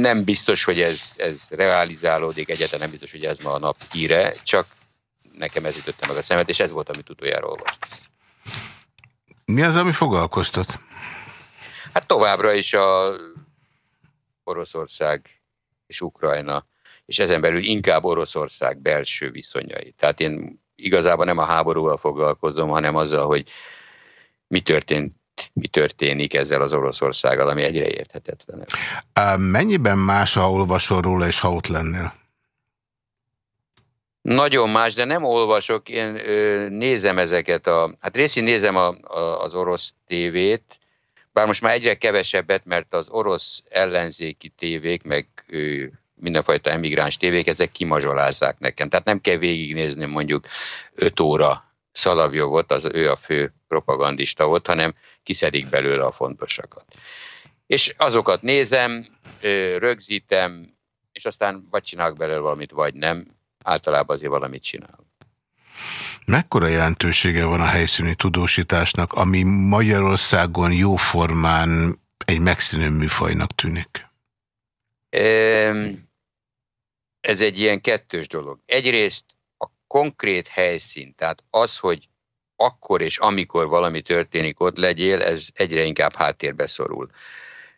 Speaker 4: Nem biztos, hogy ez, ez realizálódik, egyáltalán nem biztos, hogy ez ma a nap híre, csak nekem ez ütötte meg a szemet, és ez volt, amit utoljára olvastam.
Speaker 1: Mi az, ami foglalkoztat?
Speaker 4: Hát továbbra is a Oroszország és Ukrajna és ezen belül inkább Oroszország belső viszonyai. Tehát én igazából nem a háborúval foglalkozom, hanem azzal, hogy mi történt mi történik ezzel az Oroszországgal, ami egyre érthetetlenebb.
Speaker 1: Mennyiben más, ha olvasol róla, és ha ott lennél?
Speaker 4: Nagyon más, de nem olvasok, én ö, nézem ezeket a, hát részén nézem a, a, az orosz tévét, bár most már egyre kevesebbet, mert az orosz ellenzéki tévék, meg ö, mindenfajta emigráns tévék, ezek kimazsolázzák nekem. Tehát nem kell végignézni mondjuk 5 óra Szalavjogot, az ő a fő propagandista volt, hanem kiszedik belőle a fontosakat. És azokat nézem, rögzítem, és aztán vagy csinálok belőle valamit, vagy nem. Általában azért valamit csinálok.
Speaker 1: Mekkora jelentősége van a helyszíni tudósításnak, ami Magyarországon jóformán egy megszínű műfajnak tűnik?
Speaker 4: ez egy ilyen kettős dolog. Egyrészt a konkrét helyszín, tehát az, hogy akkor és amikor valami történik, ott legyél, ez egyre inkább háttérbe szorul.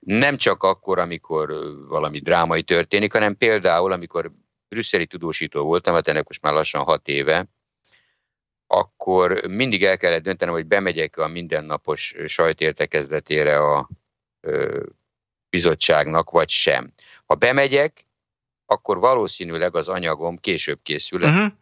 Speaker 4: Nem csak akkor, amikor valami drámai történik, hanem például, amikor brüsszeli tudósító voltam, hát ennek most már lassan hat éve, akkor mindig el kellett döntenem, hogy bemegyek a mindennapos sajtértekezletére a ö, bizottságnak, vagy sem. Ha bemegyek, akkor valószínűleg az anyagom később készül. Uh mhm. -huh.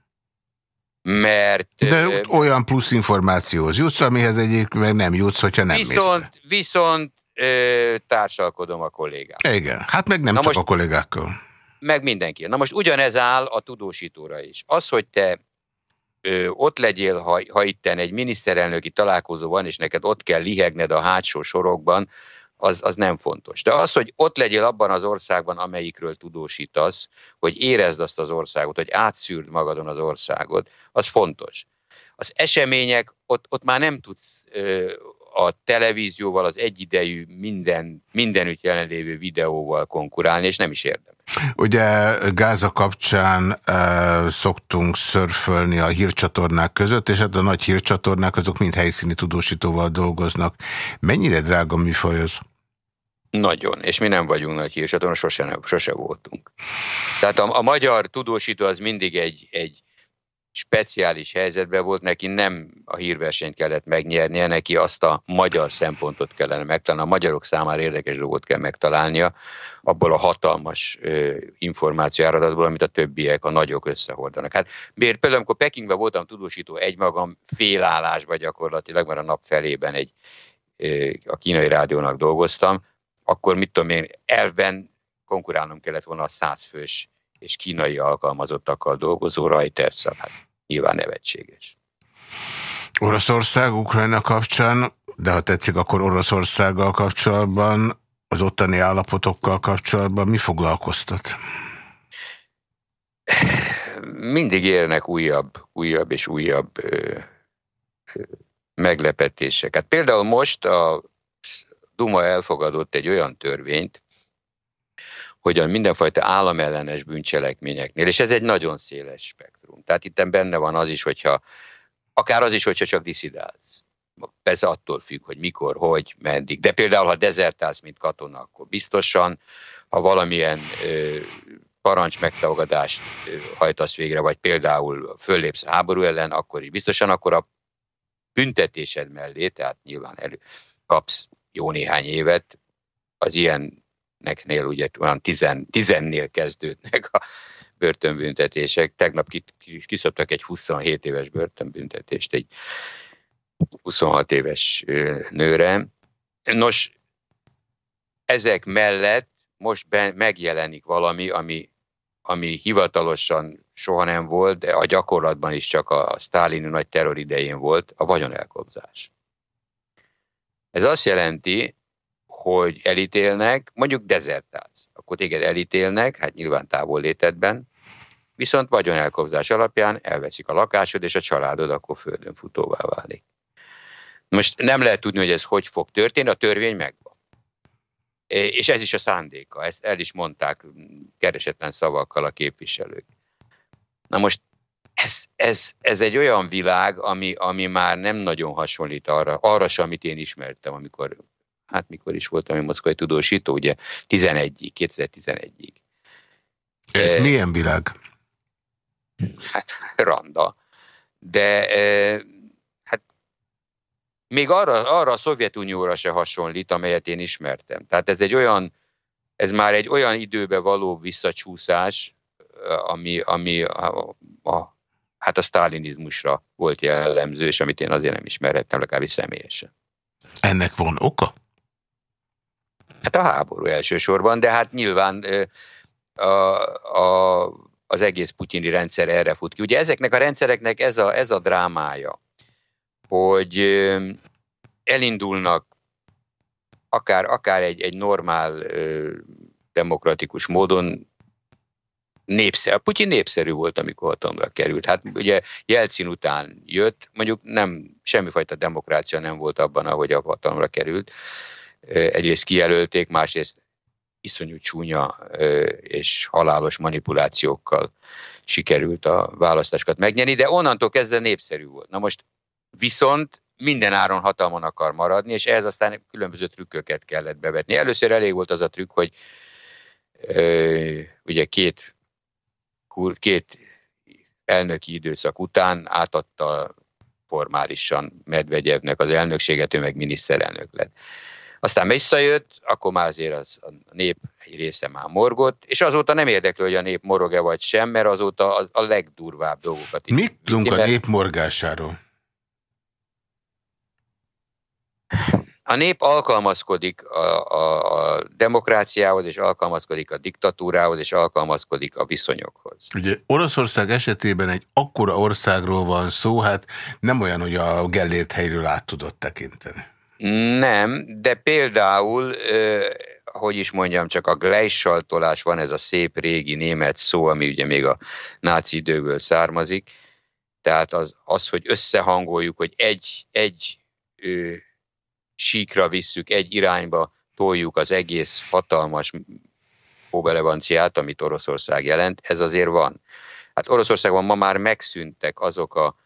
Speaker 4: Mert...
Speaker 1: De olyan plusz információhoz jutsz, amihez egyébként nem jutsz, hogyha nem
Speaker 4: viszont,
Speaker 1: mész
Speaker 4: Viszont ö, társalkodom a kollégákkal.
Speaker 1: Igen, hát meg nem Na csak most, a kollégákkal.
Speaker 4: Meg mindenki. Na most ugyanez áll a tudósítóra is. Az, hogy te ö, ott legyél, ha, ha itten egy miniszterelnöki találkozó van, és neked ott kell lihegned a hátsó sorokban, az, az nem fontos. De az, hogy ott legyél abban az országban, amelyikről tudósítasz, hogy érezd azt az országot, hogy átszűrd magadon az országot, az fontos. Az események, ott, ott már nem tudsz ö, a televízióval, az egyidejű minden, mindenütt jelenlévő videóval konkurálni, és nem is érdemes.
Speaker 1: Ugye Gáza kapcsán e, szoktunk szörfölni a hírcsatornák között, és hát a nagy hírcsatornák azok mind helyszíni tudósítóval dolgoznak. Mennyire drága műfaj az?
Speaker 4: Nagyon, és mi nem vagyunk nagy hírcsatorna, sose, sose voltunk. Tehát a, a magyar tudósító az mindig egy, egy speciális helyzetben volt, neki nem a hírversenyt kellett megnyernie, neki azt a magyar szempontot kellene megtalálni, a magyarok számára érdekes dolgot kell megtalálnia, abból a hatalmas információáradatból, amit a többiek, a nagyok összehordanak. Hát miért például, amikor Pekingben voltam tudósító egymagam félállásba gyakorlatilag, mert a nap felében egy, a kínai rádiónak dolgoztam, akkor mit tudom én, elvben konkurálnom kellett volna a százfős és kínai alkalmazottakkal dolgozó reuters hát nyilván nevetséges.
Speaker 1: Oroszország, Ukrajna kapcsán, de ha tetszik, akkor Oroszországgal kapcsolatban, az ottani állapotokkal kapcsolatban mi foglalkoztat?
Speaker 4: Mindig érnek újabb, újabb és újabb ö, ö, meglepetések. Hát például most a Duma elfogadott egy olyan törvényt, hogy a mindenfajta államellenes bűncselekményeknél, és ez egy nagyon széles spektrum. Tehát itt benne van az is, hogyha akár az is, hogyha csak diszidálsz. Ez attól függ, hogy mikor, hogy, meddig. De például, ha dezertálsz, mint katona, akkor biztosan, ha valamilyen ö, parancs megtagadást hajtasz végre, vagy például föllépsz háború ellen, akkor is biztosan, akkor a büntetésed mellé, tehát nyilván elő kapsz jó néhány évet, az ilyen neknél ugye olyan tizen, tizennél kezdődnek a börtönbüntetések. Tegnap kiszabtak egy 27 éves börtönbüntetést egy 26 éves nőre. Nos, ezek mellett most be, megjelenik valami, ami, ami hivatalosan soha nem volt, de a gyakorlatban is csak a sztálini nagy terror idején volt, a vagyonelkobzás. Ez azt jelenti, hogy elítélnek, mondjuk dezertálsz, akkor téged elítélnek, hát nyilván távol létedben, viszont vagyonelkobzás alapján elveszik a lakásod, és a családod akkor földön futóvá válik. Most nem lehet tudni, hogy ez hogy fog történni, a törvény megvan. És ez is a szándéka, ezt el is mondták keresetlen szavakkal a képviselők. Na most ez, ez, ez egy olyan világ, ami, ami már nem nagyon hasonlít arra, arra sem, amit én ismertem, amikor hát mikor is voltam én moszkvai tudósító, ugye 11-ig, 2011-ig.
Speaker 1: Ez e, milyen világ?
Speaker 4: Hát randa. De e, hát még arra, arra a Szovjetunióra se hasonlít, amelyet én ismertem. Tehát ez egy olyan, ez már egy olyan időbe való visszacsúszás, ami, ami a, a, hát a sztálinizmusra volt jellemző, és amit én azért nem ismerhettem, legalábbis személyesen.
Speaker 1: Ennek van oka?
Speaker 4: Hát a háború elsősorban, de hát nyilván a, a, az egész putyini rendszer erre fut ki. Ugye ezeknek a rendszereknek ez a, ez a drámája, hogy elindulnak akár, akár egy, egy normál demokratikus módon népszerű. Putyin népszerű volt, amikor hatalomra került. Hát ugye Jelcin után jött, mondjuk nem, semmifajta demokrácia nem volt abban, ahogy a hatalomra került, egyrészt kijelölték, másrészt iszonyú csúnya és halálos manipulációkkal sikerült a választásokat megnyerni, de onnantól kezdve népszerű volt. Na most viszont minden áron hatalmon akar maradni, és ehhez aztán különböző trükköket kellett bevetni. Először elég volt az a trükk, hogy ö, ugye két, két elnöki időszak után átadta formálisan Medvegyevnek az elnökséget, ő meg miniszterelnök lett. Aztán visszajött, akkor már azért az, a nép egy része már morgott, és azóta nem érdekel, hogy a nép morog-e vagy sem, mert azóta a, a legdurvább dolgokat
Speaker 1: is. Mit tudunk a nép morgásáról?
Speaker 4: A nép alkalmazkodik a, a, a demokráciához, és alkalmazkodik a diktatúrához, és alkalmazkodik a viszonyokhoz.
Speaker 1: Ugye Oroszország esetében egy akkora országról van szó, hát nem olyan, hogy a Gellért helyről át tudott tekinteni.
Speaker 4: Nem, de például, hogy is mondjam, csak a gleisaltolás van ez a szép régi német szó, ami ugye még a náci időből származik. Tehát az, az hogy összehangoljuk, hogy egy, egy ö, síkra visszük, egy irányba toljuk az egész hatalmas hóbelevanciát, amit Oroszország jelent, ez azért van. Hát Oroszországban ma már megszűntek azok a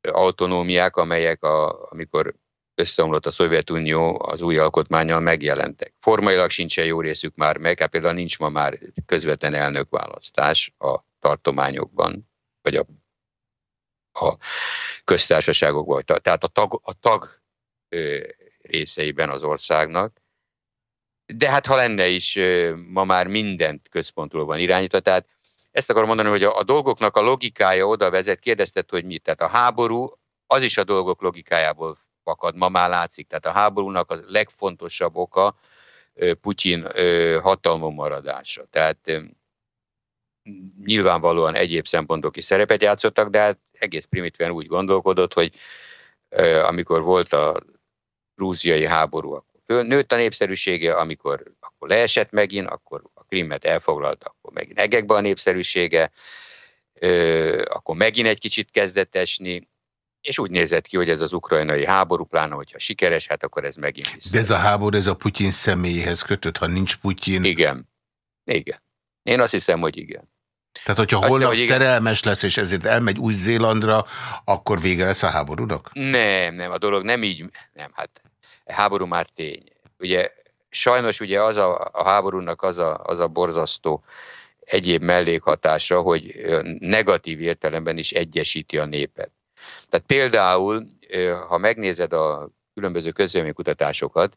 Speaker 4: autonómiák, amelyek a, amikor összeomlott a Szovjetunió, az új alkotmányjal megjelentek. Formailag sincsen jó részük már meg, hát például nincs ma már közvetlen elnökválasztás a tartományokban, vagy a a köztársaságokban, tehát a tag, a tag részeiben az országnak. De hát ha lenne is, ma már mindent központról van irányítva, tehát ezt akarom mondani, hogy a, a dolgoknak a logikája oda vezet, kérdezted, hogy mit. Tehát a háború az is a dolgok logikájából fakad, ma már látszik. Tehát a háborúnak a legfontosabb oka Putyin hatalmon maradása. Tehát nyilvánvalóan egyéb szempontok is szerepet játszottak, de hát egész primitíven úgy gondolkodott, hogy amikor volt a grúziai háború, akkor nőtt a népszerűsége, amikor akkor leesett megint, akkor a Krimmet elfoglalta, akkor megint egekbe a népszerűsége, akkor megint egy kicsit kezdett esni, és úgy nézett ki, hogy ez az ukrajnai háború, pláne, hogyha sikeres, hát akkor ez megint
Speaker 1: vissza. De ez a háború, ez a Putyin személyéhez kötött, ha nincs Putyin?
Speaker 4: Igen. Igen. Én azt hiszem, hogy igen.
Speaker 1: Tehát, hogyha azt holnap hiszem, szerelmes lesz, és ezért elmegy Új-Zélandra, akkor vége lesz a háborúnak?
Speaker 4: Nem, nem, a dolog nem így, nem, hát a háború már tény. Ugye sajnos ugye az a, a háborúnak az a, az a borzasztó egyéb mellékhatása, hogy negatív értelemben is egyesíti a népet. Tehát például, ha megnézed a különböző közvéleménykutatásokat,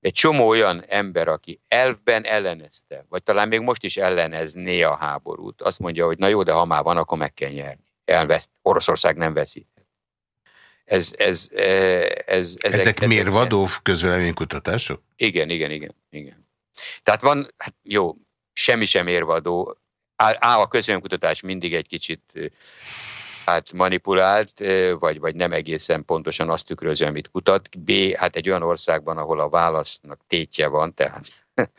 Speaker 4: egy csomó olyan ember, aki elfben ellenezte, vagy talán még most is ellenezné a háborút, azt mondja, hogy na jó, de ha már van, akkor meg kell nyerni. Elvesz, Oroszország nem veszi.
Speaker 1: Ez, ez, ez, ez, ezek, ezek mérvadó közvéleménykutatások?
Speaker 4: Igen, igen, igen, igen. Tehát van, hát jó, semmi sem érvadó. Á, a közvéleménykutatás mindig egy kicsit hát manipulált, vagy, vagy nem egészen pontosan azt tükrözi, amit kutat. B, hát egy olyan országban, ahol a válasznak tétje van, tehát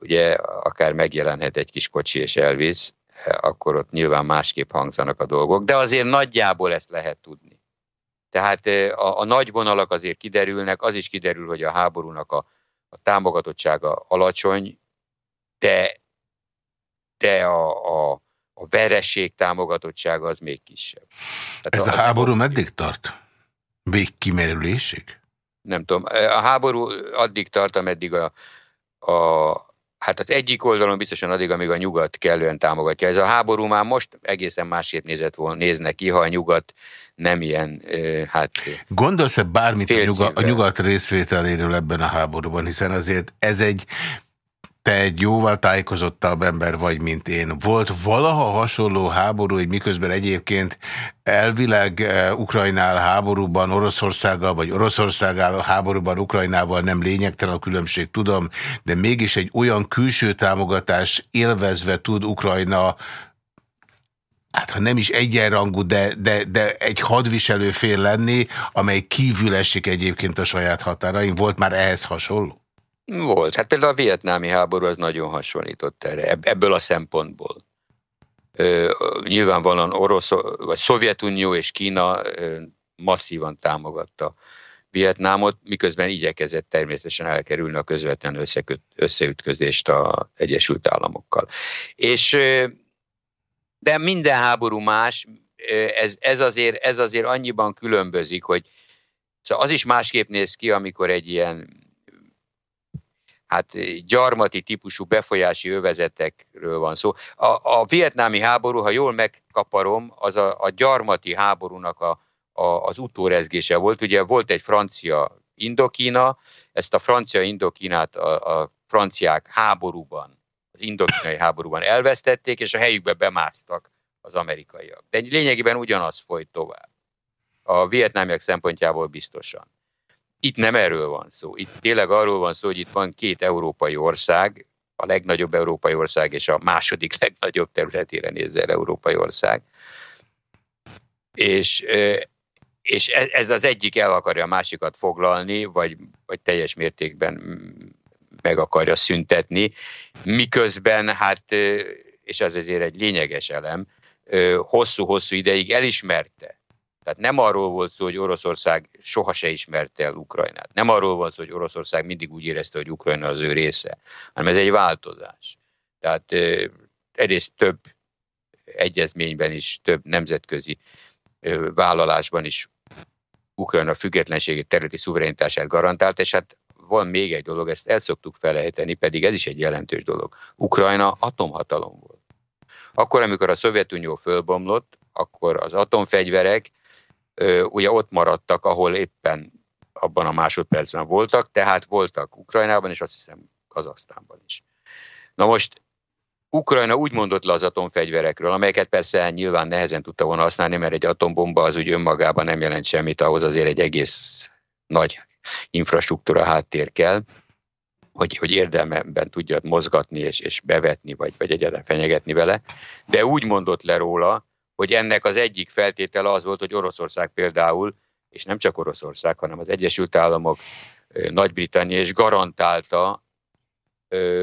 Speaker 4: ugye akár megjelenhet egy kis kocsi és elvisz, akkor ott nyilván másképp hangzanak a dolgok, de azért nagyjából ezt lehet tudni. Tehát a, a nagy vonalak azért kiderülnek, az is kiderül, hogy a háborúnak a, a támogatottsága alacsony, de, de a, a, a vereség támogatottsága az még kisebb.
Speaker 1: Tehát Ez a, a háború meddig tart? Végkimerülésig?
Speaker 4: Nem tudom. A háború addig tart, ameddig a, a, hát az egyik oldalon biztosan addig, amíg a nyugat kellően támogatja. Ez a háború már most egészen másképp nézett volna, néznek ki, ha a nyugat nem ilyen, hát...
Speaker 1: Gondolsz-e bármit a nyugat, a nyugat részvételéről ebben a háborúban, hiszen azért ez egy te egy jóval tájékozottabb ember vagy, mint én. Volt valaha hasonló háború, hogy miközben egyébként elvileg uh, Ukrajnál háborúban Oroszországgal, vagy Oroszországgal háborúban Ukrajnával nem lényegtelen a különbség, tudom, de mégis egy olyan külső támogatás élvezve tud Ukrajna hát ha nem is egyenrangú, de, de, de egy hadviselő fél lenni, amely kívül esik egyébként a saját határain. Volt már ehhez hasonló?
Speaker 4: Volt. Hát például a vietnámi háború az nagyon hasonlított erre, ebből a szempontból. Ö, nyilvánvalóan Orosz, vagy Szovjetunió és Kína ö, masszívan támogatta Vietnámot, miközben igyekezett természetesen elkerülni a közvetlen összeköt, összeütközést az Egyesült Államokkal. És de minden háború más, ez, ez, azért, ez azért annyiban különbözik, hogy szóval az is másképp néz ki, amikor egy ilyen hát gyarmati típusú befolyási övezetekről van szó. A, a vietnámi háború, ha jól megkaparom, az a, a gyarmati háborúnak a, a, az utórezgése volt. Ugye volt egy francia Indokína, ezt a francia Indokínát a, a franciák háborúban, az indokínai háborúban elvesztették, és a helyükbe bemásztak az amerikaiak. De lényegében ugyanaz folyt tovább. A vietnámiak szempontjából biztosan. Itt nem erről van szó. Itt tényleg arról van szó, hogy itt van két európai ország, a legnagyobb európai ország és a második legnagyobb területére nézve európai ország. És, és e, ez az egyik el akarja a másikat foglalni, vagy, vagy teljes mértékben meg akarja szüntetni, miközben, hát, és ez azért egy lényeges elem, hosszú-hosszú ideig elismerte tehát nem arról volt szó, hogy Oroszország soha se ismerte el Ukrajnát. Nem arról volt szó, hogy Oroszország mindig úgy érezte, hogy Ukrajna az ő része, hanem ez egy változás. Tehát egyrészt több egyezményben is, több nemzetközi vállalásban is Ukrajna függetlenségét, területi szuverenitását garantált, és hát van még egy dolog, ezt el szoktuk felejteni, pedig ez is egy jelentős dolog. Ukrajna atomhatalom volt. Akkor, amikor a Szovjetunió fölbomlott, akkor az atomfegyverek ugye ott maradtak, ahol éppen abban a másodpercben voltak, tehát voltak Ukrajnában, és azt hiszem Kazasztánban is. Na most Ukrajna úgy mondott le az atomfegyverekről, amelyeket persze nyilván nehezen tudta volna használni, mert egy atombomba az úgy önmagában nem jelent semmit, ahhoz azért egy egész nagy infrastruktúra háttér kell, hogy, hogy érdemben tudja mozgatni és, és bevetni, vagy, vagy egyáltalán fenyegetni vele. De úgy mondott le róla, hogy ennek az egyik feltétele az volt, hogy Oroszország például, és nem csak Oroszország, hanem az Egyesült Államok, Nagy-Britannia is garantálta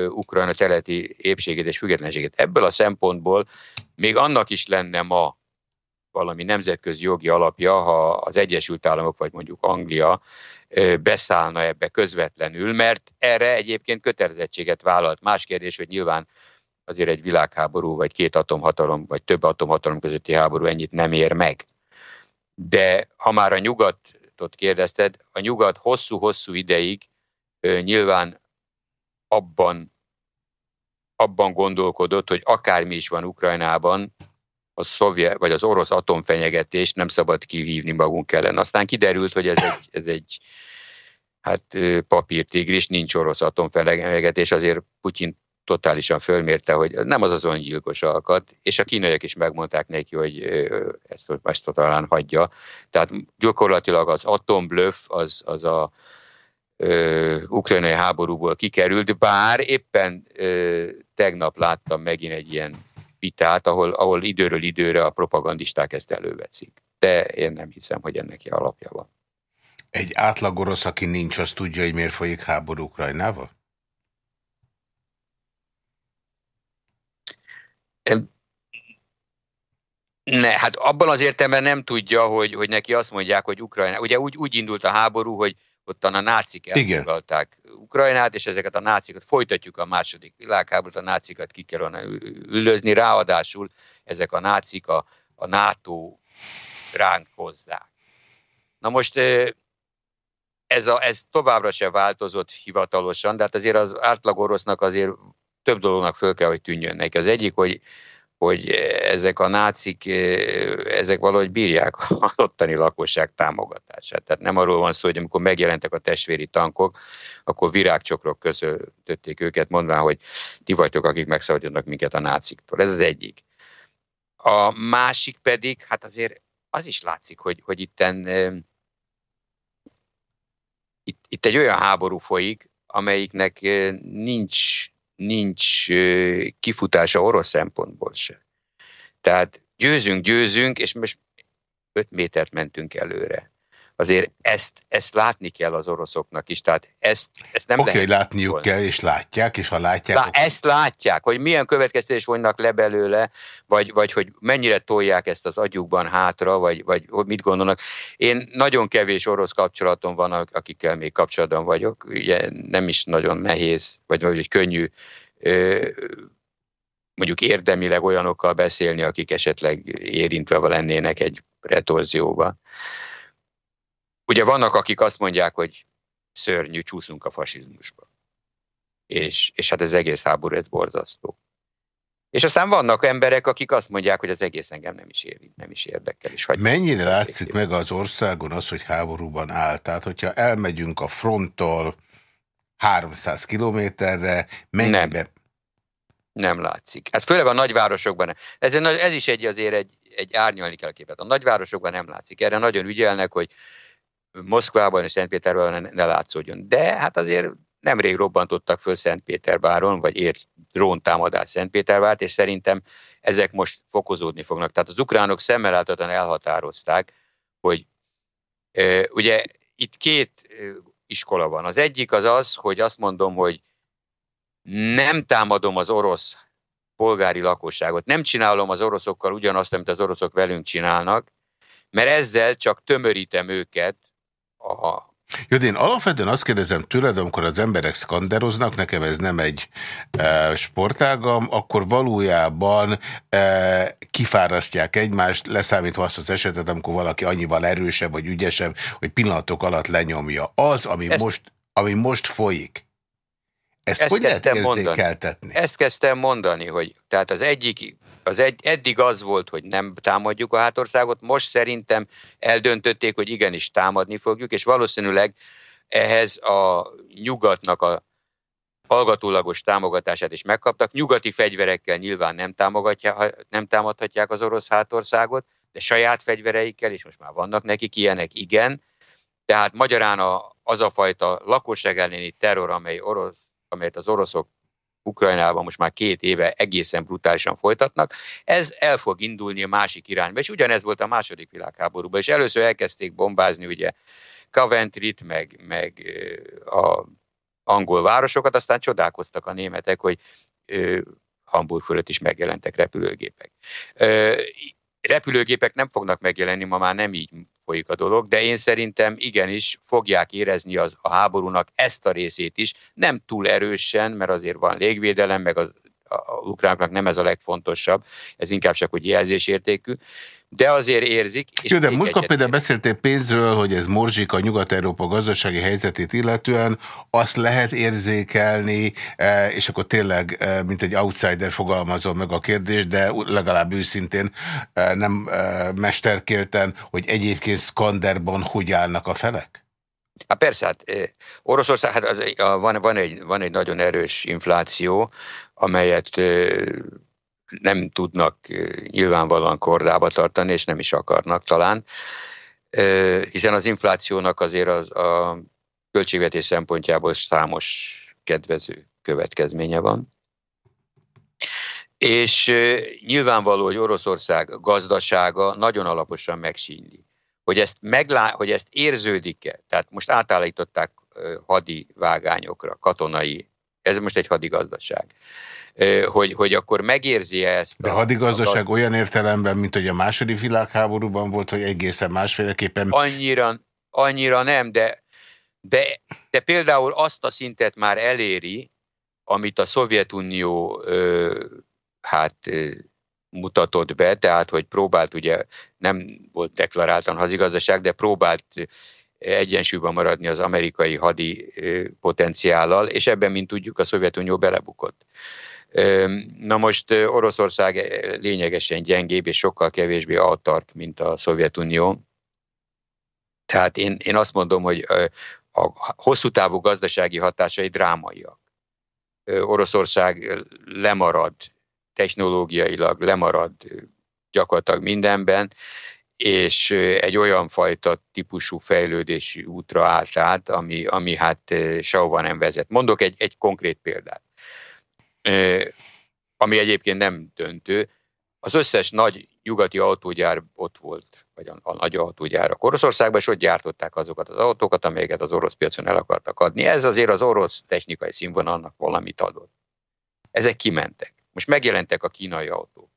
Speaker 4: Ukrajna területi épségét és függetlenségét. Ebből a szempontból még annak is lenne ma valami nemzetközi jogi alapja, ha az Egyesült Államok vagy mondjuk Anglia beszállna ebbe közvetlenül, mert erre egyébként kötelezettséget vállalt. Más kérdés, hogy nyilván azért egy világháború, vagy két atomhatalom, vagy több atomhatalom közötti háború ennyit nem ér meg. De ha már a nyugatot kérdezted, a nyugat hosszú-hosszú ideig nyilván abban, abban gondolkodott, hogy akármi is van Ukrajnában, a szovjet, vagy az orosz atomfenyegetést nem szabad kihívni magunk ellen. Aztán kiderült, hogy ez egy, ez egy hát papírtigris, nincs orosz atomfenyegetés, azért Putyin totálisan fölmérte, hogy nem az az öngyilkos alkat, és a kínaiak is megmondták neki, hogy ezt, ezt talán hagyja. Tehát gyakorlatilag az atomblöff az, az a ukrajnai háborúból kikerült, bár éppen ö, tegnap láttam megint egy ilyen vitát, ahol, ahol időről időre a propagandisták ezt előveszik. De én nem hiszem, hogy ennek alapja van.
Speaker 1: Egy átlag orosz, aki nincs, az tudja, hogy miért folyik háború Ukrajnával?
Speaker 4: Ne, hát abban az értelemben nem tudja, hogy, hogy neki azt mondják, hogy Ukrajna. Ugye úgy, úgy indult a háború, hogy ottan a nácik elfoglalták Ukrajnát, és ezeket a nácikat folytatjuk a második világháborút, a nácikat ki kellene üldözni, ráadásul ezek a nácik a, a NATO ránk hozzák. Na most ez, a, ez továbbra sem változott hivatalosan, de hát azért az átlag orosznak azért több dolognak föl kell, hogy tűnjön neki. Az egyik, hogy hogy ezek a nácik, ezek valahogy bírják a ottani lakosság támogatását. Tehát nem arról van szó, hogy amikor megjelentek a testvéri tankok, akkor virágcsokrok közöltötték őket, mondván, hogy ti vagytok, akik megszabadítanak minket a náciktól. Ez az egyik. A másik pedig, hát azért az is látszik, hogy, hogy itten, itt, itt egy olyan háború folyik, amelyiknek nincs nincs kifutása orosz szempontból se. Tehát győzünk, győzünk, és most 5 métert mentünk előre azért ezt, ezt látni kell az oroszoknak is, tehát ezt, ezt nem
Speaker 1: Oké, okay, látniuk volna. kell, és látják, és ha látják... Lá,
Speaker 4: akkor... Ezt látják, hogy milyen következtetés vonnak le belőle, vagy, vagy hogy mennyire tolják ezt az agyukban hátra, vagy, vagy mit gondolnak. Én nagyon kevés orosz kapcsolatom van, akikkel még kapcsolatban vagyok, ugye nem is nagyon nehéz, vagy, vagy könnyű mondjuk érdemileg olyanokkal beszélni, akik esetleg érintve lennének egy retorzióba. Ugye vannak, akik azt mondják, hogy szörnyű, csúszunk a fasizmusba. És, és hát ez egész háború, ez borzasztó. És aztán vannak emberek, akik azt mondják, hogy az egész engem nem is érint, nem is érdekel. És
Speaker 1: Mennyire látszik meg az országon az, hogy háborúban áll? Tehát, hogyha elmegyünk a fronttól 300 kilométerre, mennyibe...
Speaker 4: Nem. nem látszik. Hát főleg a nagyvárosokban. Ez, ez is egy azért egy, egy árnyalni kell a képet. A nagyvárosokban nem látszik. Erre nagyon ügyelnek, hogy Moszkvában és Szentpéterben ne, ne látszódjon. De hát azért nemrég robbantottak föl Szentpéterbáron, vagy ért dróntámadás Szentpétervárt, és szerintem ezek most fokozódni fognak. Tehát az ukránok szemmel láthatóan elhatározták, hogy e, ugye itt két iskola van. Az egyik az az, hogy azt mondom, hogy nem támadom az orosz polgári lakosságot, nem csinálom az oroszokkal ugyanazt, amit az oroszok velünk csinálnak, mert ezzel csak tömörítem őket a
Speaker 1: jó, én alapvetően azt kérdezem tőled, amikor az emberek szkanderoznak, nekem ez nem egy e, sportágam, akkor valójában e, kifárasztják egymást, leszámítva azt az esetet, amikor valaki annyival erősebb vagy ügyesebb, hogy pillanatok alatt lenyomja. Az, ami, most, ami most folyik, Ezt, ezt hogy lehet érzékeltetni?
Speaker 4: Mondani. Ezt kezdtem mondani, hogy tehát az egyik, az egy, eddig az volt, hogy nem támadjuk a hátországot, most szerintem eldöntötték, hogy igenis támadni fogjuk, és valószínűleg ehhez a nyugatnak a hallgatólagos támogatását is megkaptak. Nyugati fegyverekkel nyilván nem, nem támadhatják az orosz hátországot, de saját fegyvereikkel, és most már vannak nekik ilyenek, igen. Tehát magyarán a, az a fajta lakosság elleni terror, amely orosz, amelyet az oroszok Ukrajnában most már két éve egészen brutálisan folytatnak, ez el fog indulni a másik irányba, és ugyanez volt a második világháborúban, és először elkezdték bombázni ugye Coventry-t, meg, meg a angol városokat, aztán csodálkoztak a németek, hogy Hamburg fölött is megjelentek repülőgépek. Repülőgépek nem fognak megjelenni, ma már nem így folyik a dolog, de én szerintem igenis fogják érezni az, a háborúnak ezt a részét is, nem túl erősen, mert azért van légvédelem, meg az, a, ukránoknak nem ez a legfontosabb, ez inkább csak hogy jelzésértékű, de azért érzik.
Speaker 1: És Jó, de múltkor például beszéltél pénzről, hogy ez morzsik a Nyugat-Európa gazdasági helyzetét illetően, azt lehet érzékelni, e, és akkor tényleg, e, mint egy outsider fogalmazom meg a kérdést, de legalább őszintén e, nem mesterkélten, hogy egyébként Skanderban hogy állnak a felek?
Speaker 4: Hát persze, hát Oroszország, hát az, van, van, egy, van egy nagyon erős infláció, amelyet nem tudnak nyilvánvalóan kordába tartani, és nem is akarnak talán, hiszen az inflációnak azért az a költségvetés szempontjából számos kedvező következménye van. És nyilvánvaló, hogy Oroszország gazdasága nagyon alaposan megsínyli. Hogy ezt, meglá, hogy ezt érződik-e, tehát most átállították hadi vágányokra, katonai, ez most egy hadigazdaság hogy, hogy akkor megérzi -e ezt.
Speaker 1: De a hadigazdaság a... olyan értelemben, mint hogy a második világháborúban volt, hogy egészen másféleképpen...
Speaker 4: Annyira, annyira nem, de, de, de például azt a szintet már eléri, amit a Szovjetunió hát mutatott be, tehát hogy próbált, ugye nem volt deklaráltan hazigazdaság, de próbált egyensúlyban maradni az amerikai hadi potenciállal, és ebben, mint tudjuk, a Szovjetunió belebukott. Na most Oroszország lényegesen gyengébb és sokkal kevésbé autark, mint a Szovjetunió. Tehát én, én azt mondom, hogy a hosszú távú gazdasági hatásai drámaiak. Oroszország lemarad technológiailag, lemarad gyakorlatilag mindenben, és egy olyan fajta típusú fejlődési útra állt át, ami, ami hát sehova nem vezet. Mondok egy, egy konkrét példát ami egyébként nem döntő. Az összes nagy nyugati autógyár ott volt, vagy a, a nagy autógyárak Oroszországban, és ott gyártották azokat az autókat, amelyeket az orosz piacon el akartak adni. Ez azért az orosz technikai színvonalnak valamit adott. Ezek kimentek. Most megjelentek a kínai autók.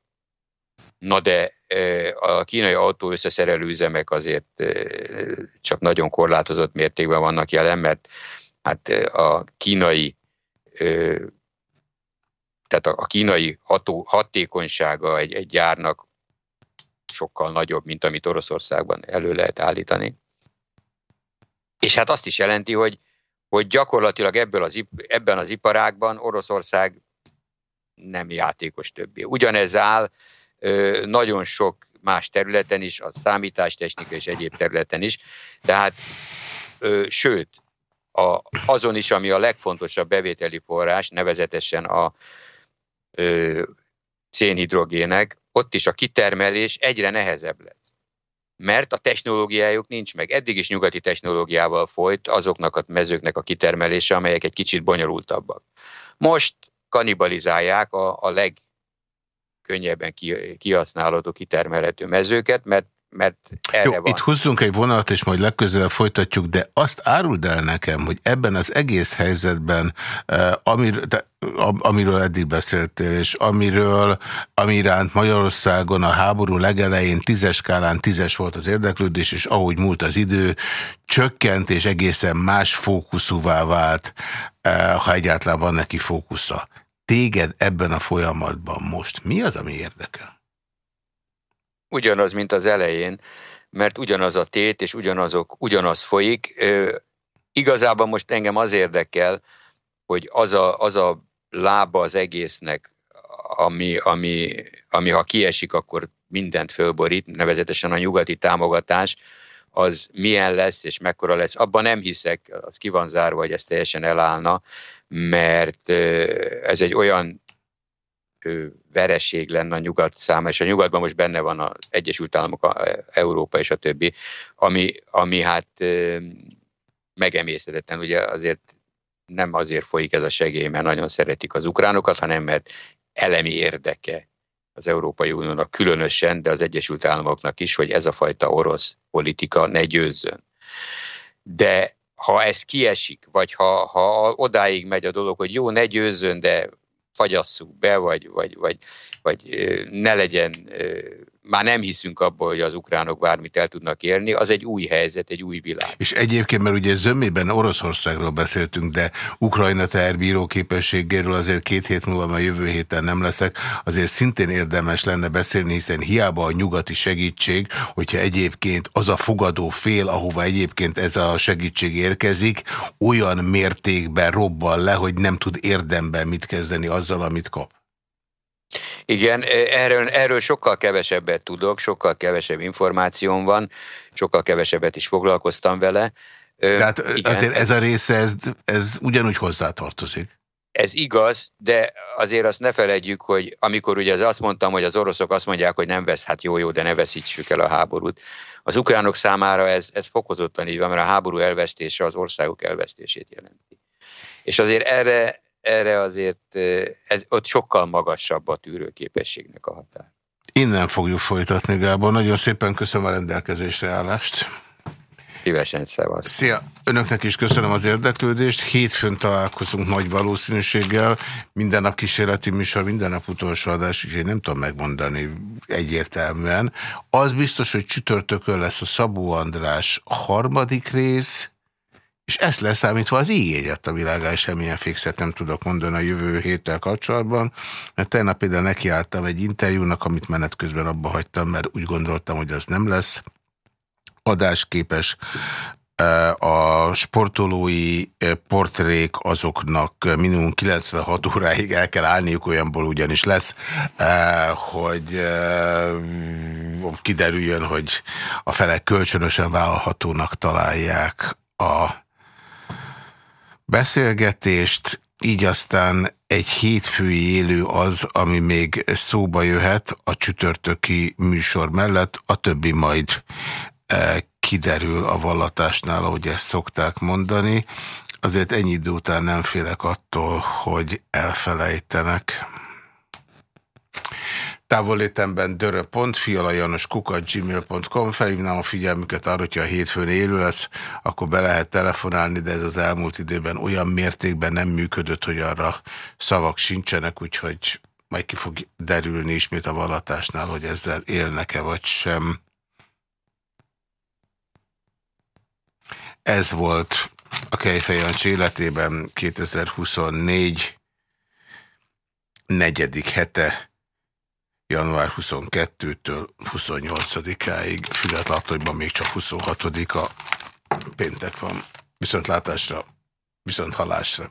Speaker 4: Na de a kínai autó összeszerelő üzemek azért csak nagyon korlátozott mértékben vannak jelen, mert hát a kínai tehát a, kínai ható, hatékonysága egy, egy gyárnak sokkal nagyobb, mint amit Oroszországban elő lehet állítani. És hát azt is jelenti, hogy, hogy gyakorlatilag ebből az, ebben az iparágban Oroszország nem játékos többé. Ugyanez áll nagyon sok más területen is, a számítástechnika és egyéb területen is, tehát sőt, a, azon is, ami a legfontosabb bevételi forrás, nevezetesen a, ö, szénhidrogének, ott is a kitermelés egyre nehezebb lesz. Mert a technológiájuk nincs meg. Eddig is nyugati technológiával folyt azoknak a mezőknek a kitermelése, amelyek egy kicsit bonyolultabbak. Most kanibalizálják a, a legkönnyebben kihasználható, kitermelhető mezőket, mert mert erre Jó, van.
Speaker 1: Itt húzzunk egy vonalat, és majd legközelebb folytatjuk, de azt áruld el nekem, hogy ebben az egész helyzetben, eh, amir, de, amiről eddig beszéltél, és amiről, ami iránt Magyarországon a háború legelején tízes skálán tízes volt az érdeklődés, és ahogy múlt az idő, csökkent, és egészen más fókuszúvá vált, eh, ha egyáltalán van neki fókusza. Téged ebben a folyamatban most mi az, ami érdekel?
Speaker 4: ugyanaz, mint az elején, mert ugyanaz a tét, és ugyanazok, ugyanaz folyik. Igazából most engem az érdekel, hogy az a, az a lába az egésznek, ami, ami, ami ha kiesik, akkor mindent fölborít, nevezetesen a nyugati támogatás, az milyen lesz és mekkora lesz. Abban nem hiszek, az ki van zárva, hogy ez teljesen elállna, mert ez egy olyan vereség lenne a nyugat száma, és a nyugatban most benne van az Egyesült Államok, a Európa és a többi, ami, ami hát megemészhetetlen, ugye azért nem azért folyik ez a segély, mert nagyon szeretik az ukránokat, hanem mert elemi érdeke az Európai Uniónak különösen, de az Egyesült Államoknak is, hogy ez a fajta orosz politika ne győzzön. De ha ez kiesik, vagy ha, ha odáig megy a dolog, hogy jó, ne győzzön, de fagyasszuk be, vagy, vagy, vagy, vagy ne legyen már nem hiszünk abból, hogy az ukránok bármit el tudnak érni, az egy új helyzet, egy új világ.
Speaker 1: És egyébként, mert ugye zömében Oroszországról beszéltünk, de Ukrajna teherbíró képességéről azért két hét múlva, mert jövő héten nem leszek, azért szintén érdemes lenne beszélni, hiszen hiába a nyugati segítség, hogyha egyébként az a fogadó fél, ahova egyébként ez a segítség érkezik, olyan mértékben robban le, hogy nem tud érdemben mit kezdeni azzal, amit kap.
Speaker 4: Igen, erről, erről sokkal kevesebbet tudok, sokkal kevesebb információm van, sokkal kevesebbet is foglalkoztam vele.
Speaker 1: Tehát Igen. azért ez a része, ez, ez ugyanúgy hozzátartozik.
Speaker 4: Ez igaz, de azért azt ne felejtjük, hogy amikor ugye az azt mondtam, hogy az oroszok azt mondják, hogy nem vesz, hát jó, jó, de ne veszítsük el a háborút. Az ukránok számára ez, ez fokozottan így van, mert a háború elvesztése az országok elvesztését jelenti. És azért erre, erre azért ez, ott sokkal magasabb a tűrőképességnek a határ.
Speaker 1: Innen fogjuk folytatni, Gábor. Nagyon szépen köszönöm a rendelkezésre állást.
Speaker 4: Szívesen szevasz.
Speaker 1: Szia! Önöknek is köszönöm az érdeklődést. Hétfőn találkozunk nagy valószínűséggel. Minden nap kísérleti műsor, minden nap utolsó adás, úgyhogy nem tudom megmondani egyértelműen. Az biztos, hogy csütörtökön lesz a Szabó András harmadik rész, és ezt leszámítva az ígégyet a világán semmilyen fixet nem tudok mondani a jövő héttel kapcsolatban, mert tegnap például nekiálltam egy interjúnak, amit menet közben abba hagytam, mert úgy gondoltam, hogy az nem lesz adásképes. A sportolói portrék azoknak minimum 96 óráig el kell állniuk, olyanból ugyanis lesz, hogy kiderüljön, hogy a felek kölcsönösen vállalhatónak találják a beszélgetést, így aztán egy hétfői élő az, ami még szóba jöhet a csütörtöki műsor mellett, a többi majd e, kiderül a vallatásnál, ahogy ezt szokták mondani. Azért ennyi idő után nem félek attól, hogy elfelejtenek távolétemben dörö.fialajanoskukat.gmail.com felhívnám a figyelmüket arra, hogyha a hétfőn élő lesz, akkor be lehet telefonálni, de ez az elmúlt időben olyan mértékben nem működött, hogy arra szavak sincsenek, úgyhogy majd ki fog derülni ismét a vallatásnál, hogy ezzel élnek-e vagy sem. Ez volt a Kejfejancsi életében 2024 negyedik hete január 22-től 28-áig, függetlenül, hogy ma még csak 26-a péntek van. Viszont látásra, viszont halásra.